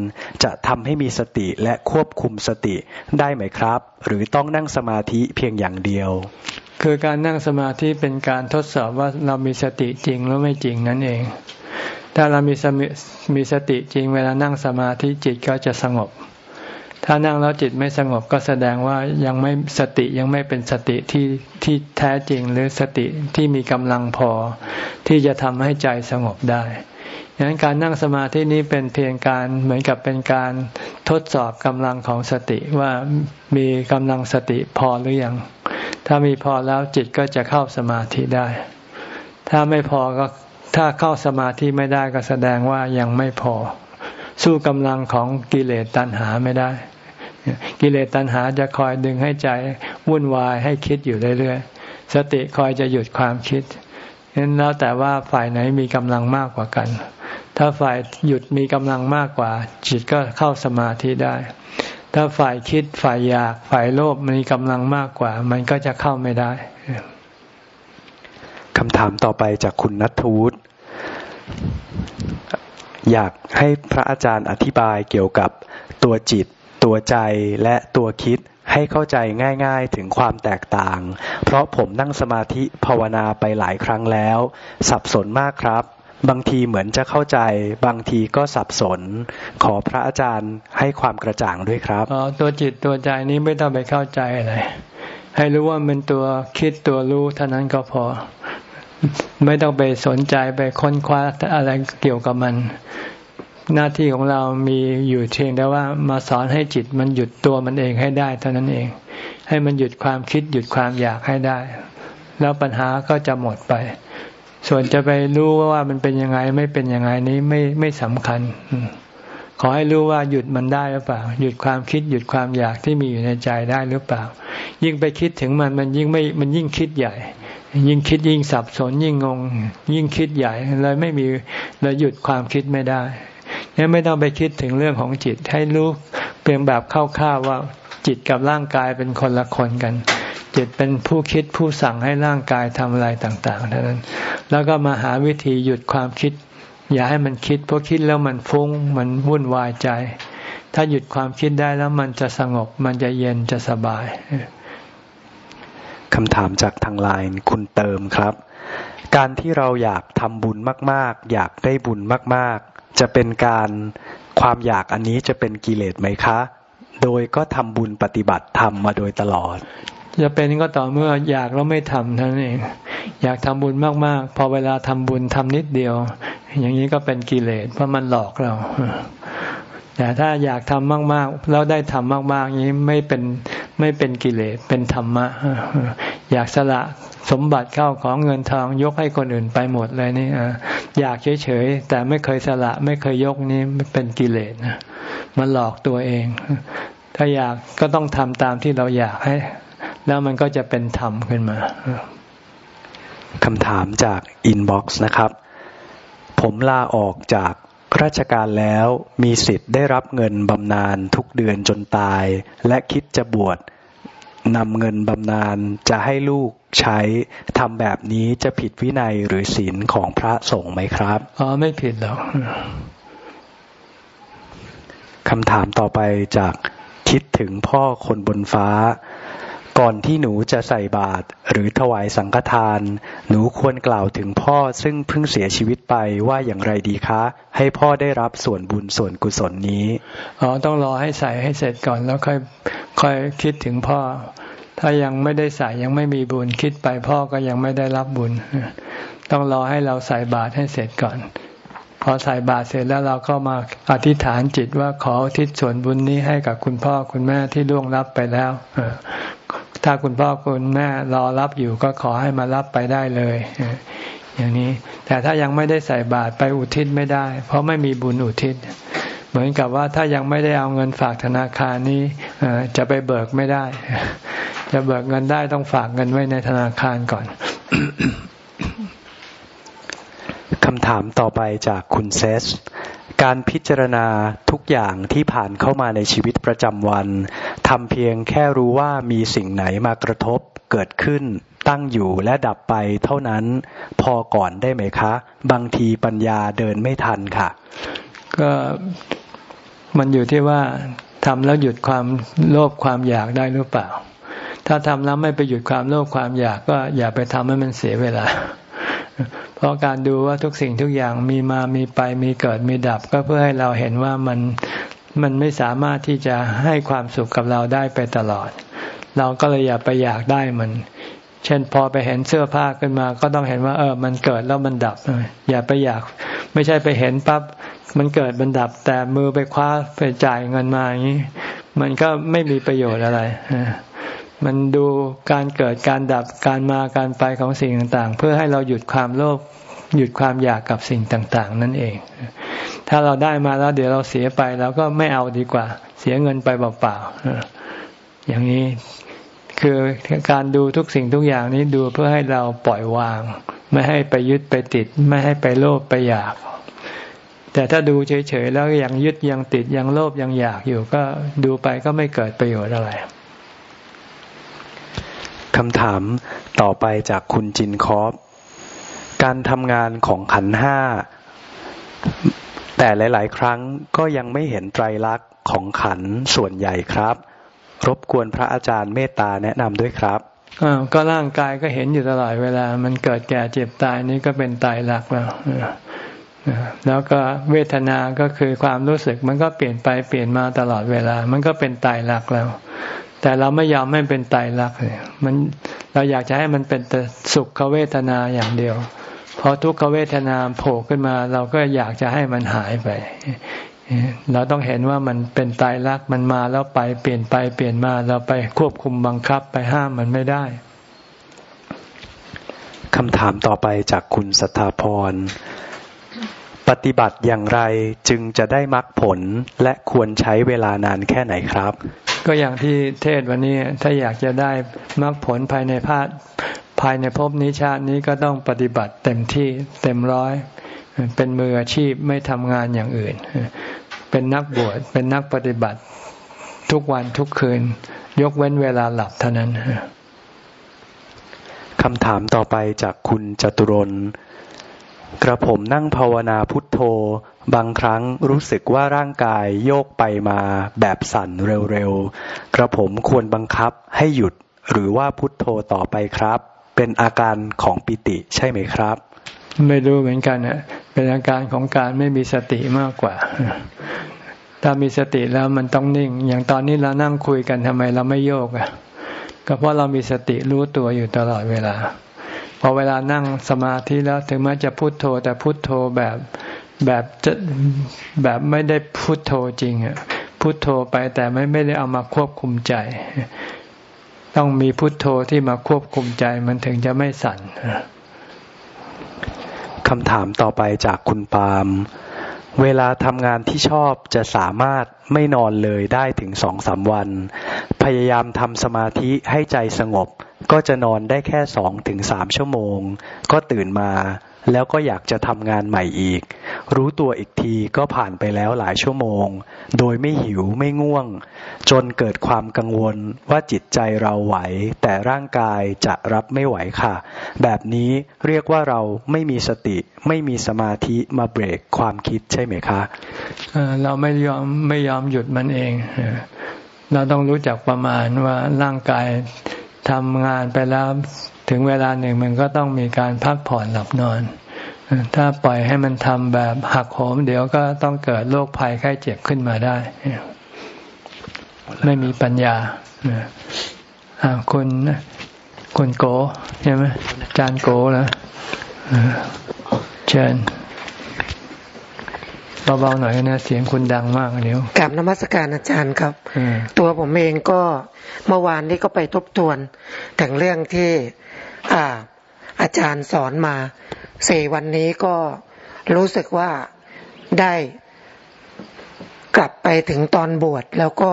จะทำให้มีสติและควบคุมสติได้ไหมครับ หรือต้องนั่งสมาธิเพียงอย่างเดียว คือการนั่งสมาธิเป็นการทดสอบว่าเรามีสติจริงหรือไม่จริงนั่นเอง ถ้าเรามีมีสติจริง เวลานั่งสมาธิจิตก็จะสงบ ถ้านั่งแล้วจิตไม่สงบก็แสดงว่ายังไม่สติยังไม่เป็นสติที่ที่แท้จริงหรือสติที่มีกำลังพอ ที่จะทำให้ใจสงบได้ดังนั้นการนั่งสมาธินี้เป็นเพียงการเหมือนกับเป็นการทดสอบกำลังของสติว่ามีกำลังสติพอหรือยัง ถ้ามีพอแล้วจิตก็จะเข้าสมาธิได้ ถ้าไม่พอก็ถ้าเข้าสมาธิไม่ได้ก็แสดงว่ายังไม่พอ สู้กำลังของกิเลสตัณหาไม่ได้ กิเลสตัณหาจะคอยดึงให้ใจวุ่นวายให้คิดอยู่เรื่อยๆ สติคอยจะหยุดความคิดนั้นแล้วแต่ว่าฝ่ายไหนมีกำลังมากกว่ากัน ถ้าฝ่ายหยุดมีกำลังมากกว่า จิตก็เข้าสมาธิได้ ถ้าฝ่ายคิดฝ่ายอยากฝ่ายโลภมีกำลังมากกว่า มันก็จะเข้าไม่ได้คำถามต่อไปจากคุณนัทวุฒิอยากให้พระอาจารย์อธิบายเกี่ยวกับตัวจิต ตัวใจและตัวคิดให้เข้าใจง่าย ๆถึงความแตกต่าง เพราะผมนั่งสมาธิภาวนาไปหลายครั้งแล้ว สับสนมากครับ บางทีเหมือนจะเข้าใจ บางทีก็สับสน ขอพระอาจารย์ให้ความกระจ่างด้วยครับอ๋อตัวจิตตัวใจนี้ไม่ต้องไปเข้าใจอะไร ให้รู้ว่าเป็นตัวคิดตัวรู้เท่านั้นก็พอ ไม่ต้องไปสนใจไปค้นคว้าอะไรเกี่ยวกับมัน หน้าที่ของเรามีอยู่เพียงแต่ว่ามาสอนให้จิตมันหยุดตัวมันเองให้ได้เท่านั้นเอง ให้มันหยุดความคิดหยุดความอยากให้ได้ แล้วปัญหาก็จะหมดไป ส่วนจะไปรู้ว่ามันเป็นยังไงไม่เป็นยังไงนี้ไม่ไม่สำคัญ ขอให้รู้ว่าหยุดมันได้หรือเปล่า หยุดความคิดหยุดความอยากที่มีอยู่ในใจได้หรือเปล่า ยิ่งไปคิดถึงมันมันยิ่งไม่มันยิ่งคิดใหญ่ยิ่งคิดยิ่งสับสนยิ่งงง ยิ่งคิดใหญ่เลยไม่มีเลยหยุดความคิดไม่ได้ นี่ไม่ต้องไปคิดถึงเรื่องของจิตให้รู้เพียงแบบคร่าวๆว่าจิตกับร่างกายเป็นคนละคนกัน จิตเป็นผู้คิดผู้สั่งให้ร่างกายทำอะไรต่างๆเท่านั้น แล้วก็มาหาวิธีหยุดความคิด อย่าให้มันคิด เพราะคิดแล้วมันฟุ้งมันวุ่นวายใจ ถ้าหยุดความคิดได้แล้วมันจะสงบ มันจะเย็นจะสบายคำถามจากทางไลน์คุณเติมครับ การที่เราอยากทำบุญมาก ๆ อยากได้บุญมาก ๆ จะเป็นการความอยากอันนี้จะเป็นกิเลสไหมคะ โดยก็ทำบุญปฏิบัติธรรมมาโดยตลอด จะเป็นก็ต่อเมื่ออยากแล้วไม่ทำเท่านั้นเอง อยากทำบุญมากๆ พอเวลาทำบุญทำนิดเดียว อย่างนี้ก็เป็นกิเลสเพราะมันหลอกเรา แต่ถ้าอยากทำมาก ๆ แล้วได้ทำมาก ๆ นี้ไม่เป็นไม่เป็นกิเลสเป็นธรรมะ อยากสละสมบัติข้าวของเงินทองยกให้คนอื่นไปหมดเลยนี่อยากเฉย ๆ แต่ไม่เคยสละไม่เคยยกนี่เป็นกิเลสมันหลอกตัวเอง ถ้าอยากก็ต้องทำตามที่เราอยากให้ แล้วมันก็จะเป็นธรรมขึ้นมาคำถามจาก inbox นะครับ ผมลาออกจาก ราชการแล้วมีสิทธิ์ได้รับเงินบำนาญทุกเดือนจนตาย และคิดจะบวชนำเงินบำนาญจะให้ลูกใช้ทำแบบนี้จะผิดวินัยหรือศีลของพระสงฆ์ไหมครับอ๋อไม่ผิดหรอกคำถามต่อไปจากคิดถึงพ่อคนบนฟ้า ก่อนที่หนูจะใส่บาตรหรือถวายสังฆทาน หนูควรกล่าวถึงพ่อซึ่งเพิ่งเสียชีวิตไปว่าอย่างไรดีคะ ให้พ่อได้รับส่วนบุญส่วนกุศลนี้อ๋อต้องรอให้ใส่ให้เสร็จก่อนแล้วค่อยค่อยคิดถึงพ่อ ถ้ายังไม่ได้ใส่ยังไม่มีบุญคิดไปพ่อก็ยังไม่ได้รับบุญ ต้องรอให้เราใส่บาตรให้เสร็จก่อน พอใส่บาตรเสร็จแล้วเราก็มาอธิษฐานจิตว่าขอทิศส่วนบุญนี้ให้กับคุณพ่อคุณแม่ที่ล่วงรับไปแล้ว ถ้าคุณพ่อคุณแม่รอรับอยู่ก็ขอให้มารับไปได้เลย อย่างนี้ แต่ถ้ายังไม่ได้ใส่บาตรไปอุทิศไม่ได้ เพราะไม่มีบุญอุทิศ เหมือนกับว่าถ้ายังไม่ได้เอาเงินฝากธนาคารนี้จะไปเบิกไม่ได้ จะเบิกเงินได้ต้องฝากเงินไว้ในธนาคารก่อนคำถามต่อไปจากคุณเซส การพิจารณาทุกอย่างที่ผ่านเข้ามาในชีวิตประจำวันทำเพียงแค่รู้ว่ามีสิ่งไหนมากระทบเกิดขึ้น ตั้งอยู่และดับไปเท่านั้น พอก่อนได้ไหมคะ บางทีปัญญาเดินไม่ทันค่ะ ก็มันอยู่ที่ว่าทำแล้วหยุดความโลภความอยากได้หรือเปล่า ถ้าทำแล้วไม่ไปหยุดความโลภความอยากก็อย่าไปทำให้มันเสียเวลา เพราะการดูว่าทุกสิ่งทุกอย่างมีมามีไปมีเกิดมีดับ ก็เพื่อให้เราเห็นว่ามันมันไม่สามารถที่จะให้ความสุขกับเราได้ไปตลอด เราก็เลยอย่าไปอยากได้มัน เช่นพอไปเห็นเสื้อผ้าขึ้นมา ก็ต้องเห็นว่า เออ มันเกิดแล้วมันดับอย่าไปอยาก ไม่ใช่ไปเห็นปั๊บมันเกิดมันดับ แต่มือไปคว้าไปจ่ายเงินมาอย่างนี้มันก็ไม่มีประโยชน์อะไร มันดูการเกิดการดับการมาการไปของสิ่งต่างๆ เพื่อให้เราหยุดความโลภหยุดความอยากกับสิ่งต่างๆ นั่นเอง ถ้าเราได้มาแล้วเดี๋ยวเราเสียไปเราก็ไม่เอาดีกว่า เสียเงินไปเปล่าๆอย่างนี้คือการดูทุกสิ่งทุกอย่างนี้ดูเพื่อให้เราปล่อยวาง ไม่ให้ไปยึดไปติด ไม่ให้ไปโลภไปอยาก แต่ถ้าดูเฉยๆแล้วยังยึดยังติดยังโลภยังอยากอยู่ก็ดูไปก็ไม่เกิดประโยชน์อะไร คำถามต่อไปจากคุณจินคอฟการทำงานของขันห้า แต่หลาย ๆ ครั้งก็ยังไม่เห็นไตรลักษณ์ของขันส่วนใหญ่ครับ รบกวนพระอาจารย์เมตตาแนะนำด้วยครับก็ร่างกายก็เห็นอยู่ตลอดเวลา มันเกิดแก่เจ็บตายนี่ก็เป็นตายรักแล้วแล้วก็เวทนา ก็คือความรู้สึก มันก็เปลี่ยนไปเปลี่ยนมาตลอดเวลา มันก็เป็นตายรักแล้ว แต่เราไม่ยอมให้เป็นไตรลักษณ์มันเราอยากจะให้มันเป็นแต่สุขเวทนาอย่างเดียว พอทุกขเวทนาโผล่ขึ้นมา เราก็อยากจะให้มันหายไป เราต้องเห็นว่ามันเป็นตายรักมันมาแล้วไปเปลี่ยนไปเปลี่ยนมาเราไปควบคุมบังคับไปห้ามมันไม่ได้คำถามต่อไปจากคุณสัทธาพร ปฏิบัติอย่างไรจึงจะได้มรรคผลและควรใช้เวลานานแค่ไหนครับ ก็อย่างที่เทศวันนี้ถ้าอยากจะได้มรรคผลภายในภาคภายในภพนี้ชาตินี้ก็ต้องปฏิบัติเต็มที่เต็มร้อย เป็นมืออาชีพไม่ทำงานอย่างอื่น เป็นนักบวชเป็นนักปฏิบัติทุกวันทุกคืน ยกเว้นเวลาหลับเท่านั้นคำถามต่อไปจากคุณจตุรนกระผมนั่งภาวนาพุทโธ บางครั้งรู้สึกว่าร่างกายโยกไปมาแบบสั่นเร็วๆ กระผมควรบังคับให้หยุดหรือว่าพุทโธต่อไปครับ เป็นอาการของปิติใช่ไหมครับ ไม่รู้เหมือนกันนะเป็นอาการของการไม่มีสติมากกว่า ถ้ามีสติแล้วมันต้องนิ่ง อย่างตอนนี้เรานั่งคุยกันทำไมเราไม่โยกอะก็เพราะเรามีสติรู้ตัวอยู่ตลอดเวลาพอเวลานั่งสมาธิแล้วถึงแม้จะพุโทโธแต่พุโทโธแบบ แบบจะแบบไม่ได้พุโทโธจริงอะพุโทโธไปแต่ไม่ไม่ได้เอามาควบคุมใจ ต้องมีพุโทโธที่มาควบคุมใจมันถึงจะไม่สั่นคำถามต่อไปจากคุณปาล์มเวลาทำงานที่ชอบจะสามารถไม่นอนเลยได้ถึงสองสามวัน พยายามทำสมาธิให้ใจสงบ ก็จะนอนได้แค่สองถึงสามชั่วโมง ก็ตื่นมา แล้วก็อยากจะทำงานใหม่อีก รู้ตัวอีกทีก็ผ่านไปแล้วหลายชั่วโมง โดยไม่หิวไม่ง่วง จนเกิดความกังวลว่าจิตใจเราไหว แต่ร่างกายจะรับไม่ไหวค่ะ แบบนี้เรียกว่าเราไม่มีสติ ไม่มีสมาธิมาเบรกความคิดใช่ไหมคะเราไม่ยอมไม่ยอมหยุดมันเอง เราต้องรู้จักประมาณว่าร่างกาย ทำงานไปแล้วถึงเวลาหนึ่งมันก็ต้องมีการพักผ่อนหลับนอน ถ้าปล่อยให้มันทำแบบหักโหม เดี๋ยวก็ต้องเกิดโรคภัยไข้เจ็บขึ้นมาได้ ไม่มีปัญญาคุณคุณโกใช่ไหมจานโกแล้วเชิญ เบาๆหน่อยนะเสียงคุณดังมากเดี๋ยวกลับนมัสการอาจารย์ครับ ตัวผมเองก็เมื่อวานนี้ก็ไปทบทวนถึงเรื่องที่อ่าอาจารย์สอนมาสี่วันนี้ก็รู้สึกว่าได้กลับไปถึงตอนบวชแล้วก็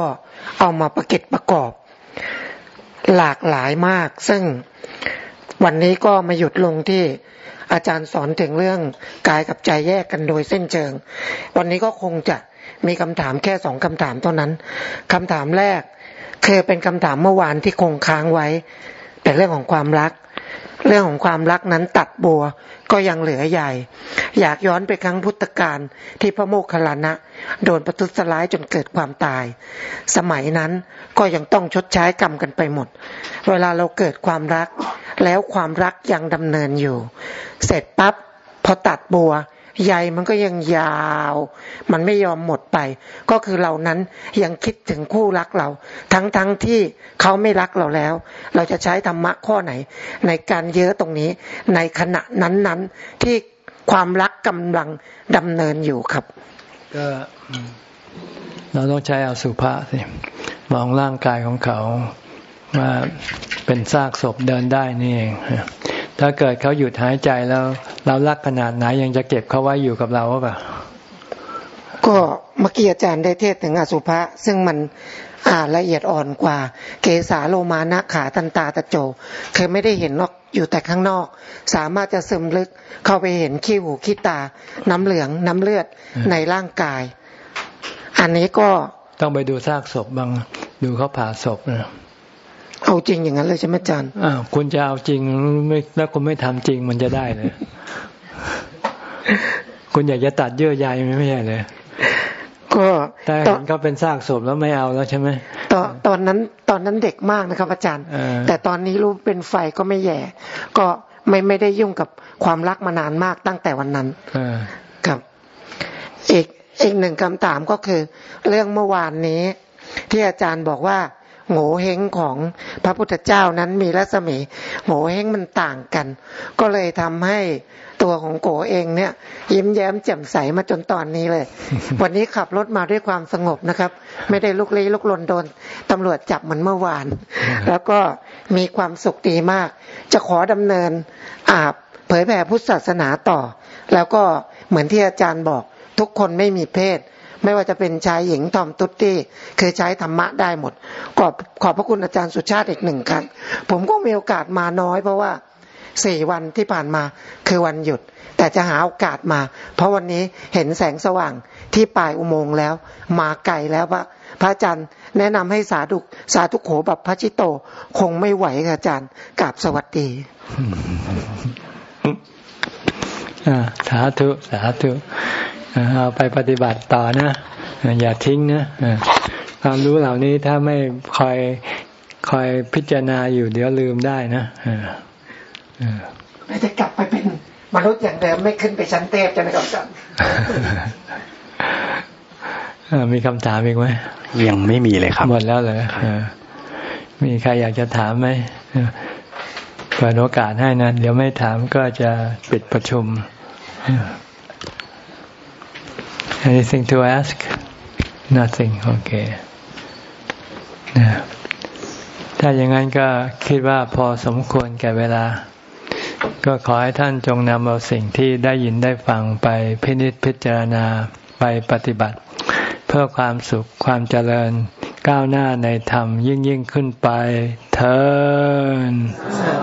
เอามาประกิตประกอบ หลากหลายมาก ซึ่งวันนี้ก็มาหยุดลงที่ อาจารย์สอนถึงเรื่องกายกับใจแยกกันโดยเส้นเชิง วันนี้ก็คงจะมีคำถามแค่สองคำถามเท่านั้นคำถามแรกคือเป็นคำถามเมื่อวานที่คงค้างไว้ แต่เรื่องของความรัก เรื่องของความรักนั้นตัดบัวก็ยังเหลือใหญ่ อยากย้อนไปครั้งพุทธกาลที่พระโมคคัลลานะ โดนประทุษร้ายจนเกิดความตาย สมัยนั้นก็ยังต้องชดใช้กรรมกันไปหมด เวลาเราเกิดความรัก แล้วความรักยังดำเนินอยู่ เสร็จปั๊บพอตัดบัวใยมันก็ยังยาว มันไม่ยอมหมดไป ก็คือเรานั้นยังคิดถึงคู่รักเรา ทั้งทั้งที่เขาไม่รักเราแล้ว เราจะใช้ธรรมะข้อไหน ในการเยอะตรงนี้ ในขณะนั้นๆที่ความรักกำลังดำเนินอยู่ครับ ก็เราต้องใช้อสุภะสิมองร่างกายของเขา ว่าเป็นซากศพเดินได้นี่เองถ้าเกิดเขาหยุดหายใจแล้ว เรารักขนาดไหนยังจะเก็บเขาไว้อยู่กับเราหรือเปล่าก็เมื่อกี้อาจารย์ได้เทศถึงอสุภะซึ่งมันอ่าละเอียดอ่อนกว่า เกสาโลมานะขาตันตาตะโจเคยไม่ได้เห็นนอกอยู่แต่ข้างนอก สามารถจะซึมลึกเข้าไปเห็นขี้หูขี้ตา น้ำเหลืองน้ำเลือดในร่างกาย อันนี้ก็ต้องไปดูซากศพบ้างดูเขาผ่าศพนะ เอาจริงอย่างนั้นเลยใช่ไหมอาจารย์อ้าวคุณจะเอาจริงไม่แล้วคุณไม่ทำจริงมันจะได้เลย คุณอยากจะตัดเยื่อใยไม่ใช่เลยก็แต่เห็นเขาเป็นซากศพแล้วไม่เอาแล้วใช่ไหมตอนตอนนั้นตอนนั้นเด็กมากนะครับ อาจารย์ แต่ตอนนี้รู้เป็นไฟก็ไม่แย่ ก็ไม่ไม่ได้ยุ่งกับความรักมานานมากตั้งแต่วันนั้นครับอีกอีกหนึ่งคำถามก็คือ เรื่องเมื่อวานนี้ ที่อาจารย์บอกว่า โง่เฮงของพระพุทธเจ้านั้นมีรัศมีโง่เฮงมันต่างกัน ก็เลยทำให้ตัวของโกเองเนี่ย ยิ้มแย้มแจ่มใสมาจนตอนนี้เลย วันนี้ขับรถมาด้วยความสงบนะครับ ไม่ได้ลุกลี้ลุกลนโดนตำรวจจับเหมือนเมื่อวาน แล้วก็มีความสุขดีมาก จะขอดำเนินอาบเผยแผ่พุทธศาสนาต่อ แล้วก็เหมือนที่อาจารย์บอกทุกคนไม่มีเพศ ไม่ว่าจะเป็นชายหญิงทอมตุตตี้เคือใช้ธรรมะได้หมด ขอบขอบพระคุณอาจารย์สุชาติอีกหนึ่งครั้ง ผมก็มีโอกาสมาน้อยเพราะว่าสี่วันที่ผ่านมาคือวันหยุด แต่จะหาโอกาสมา เพราะวันนี้เห็นแสงสว่างที่ปลายอุโมงค์แล้ว มาไกลแล้วพระพระอาจารย์แนะนำให้สาธุสาธุโขแบบพระชิโต คงไม่ไหวค่ะอาจารย์กราบสวัสดีสาธุ สาธุ เอาไปปฏิบัติต่อนะ อย่าทิ้งนะความรู้เหล่านี้ถ้าไม่คอยคอยพิจารณาอยู่เดี๋ยวลืมได้นะไม่จะกลับไปเป็นมนุษย์อย่างเดิมไม่ขึ้นไปชั้นเทพจะไหมครับอาจารย์มีคำถามอีกไหมยังไม่มีเลยครับหมดแล้วเลยมีใครอยากจะถามไหมเปิดโอกาสให้นะเดี๋ยวไม่ถามก็จะปิดประชุม Anything to ask? Nothing. Okay. นะถ้าอย่างนั้นก็คิดว่าพอสมควรแก่เวลา ก็ขอให้ท่านจงนำเอาสิ่งที่ได้ยินได้ฟังไปพินิจพิจารณาไปปฏิบัติ เพื่อความสุขความเจริญก้าวหน้าในธรรมยิ่งยิ่งขึ้นไปเธอ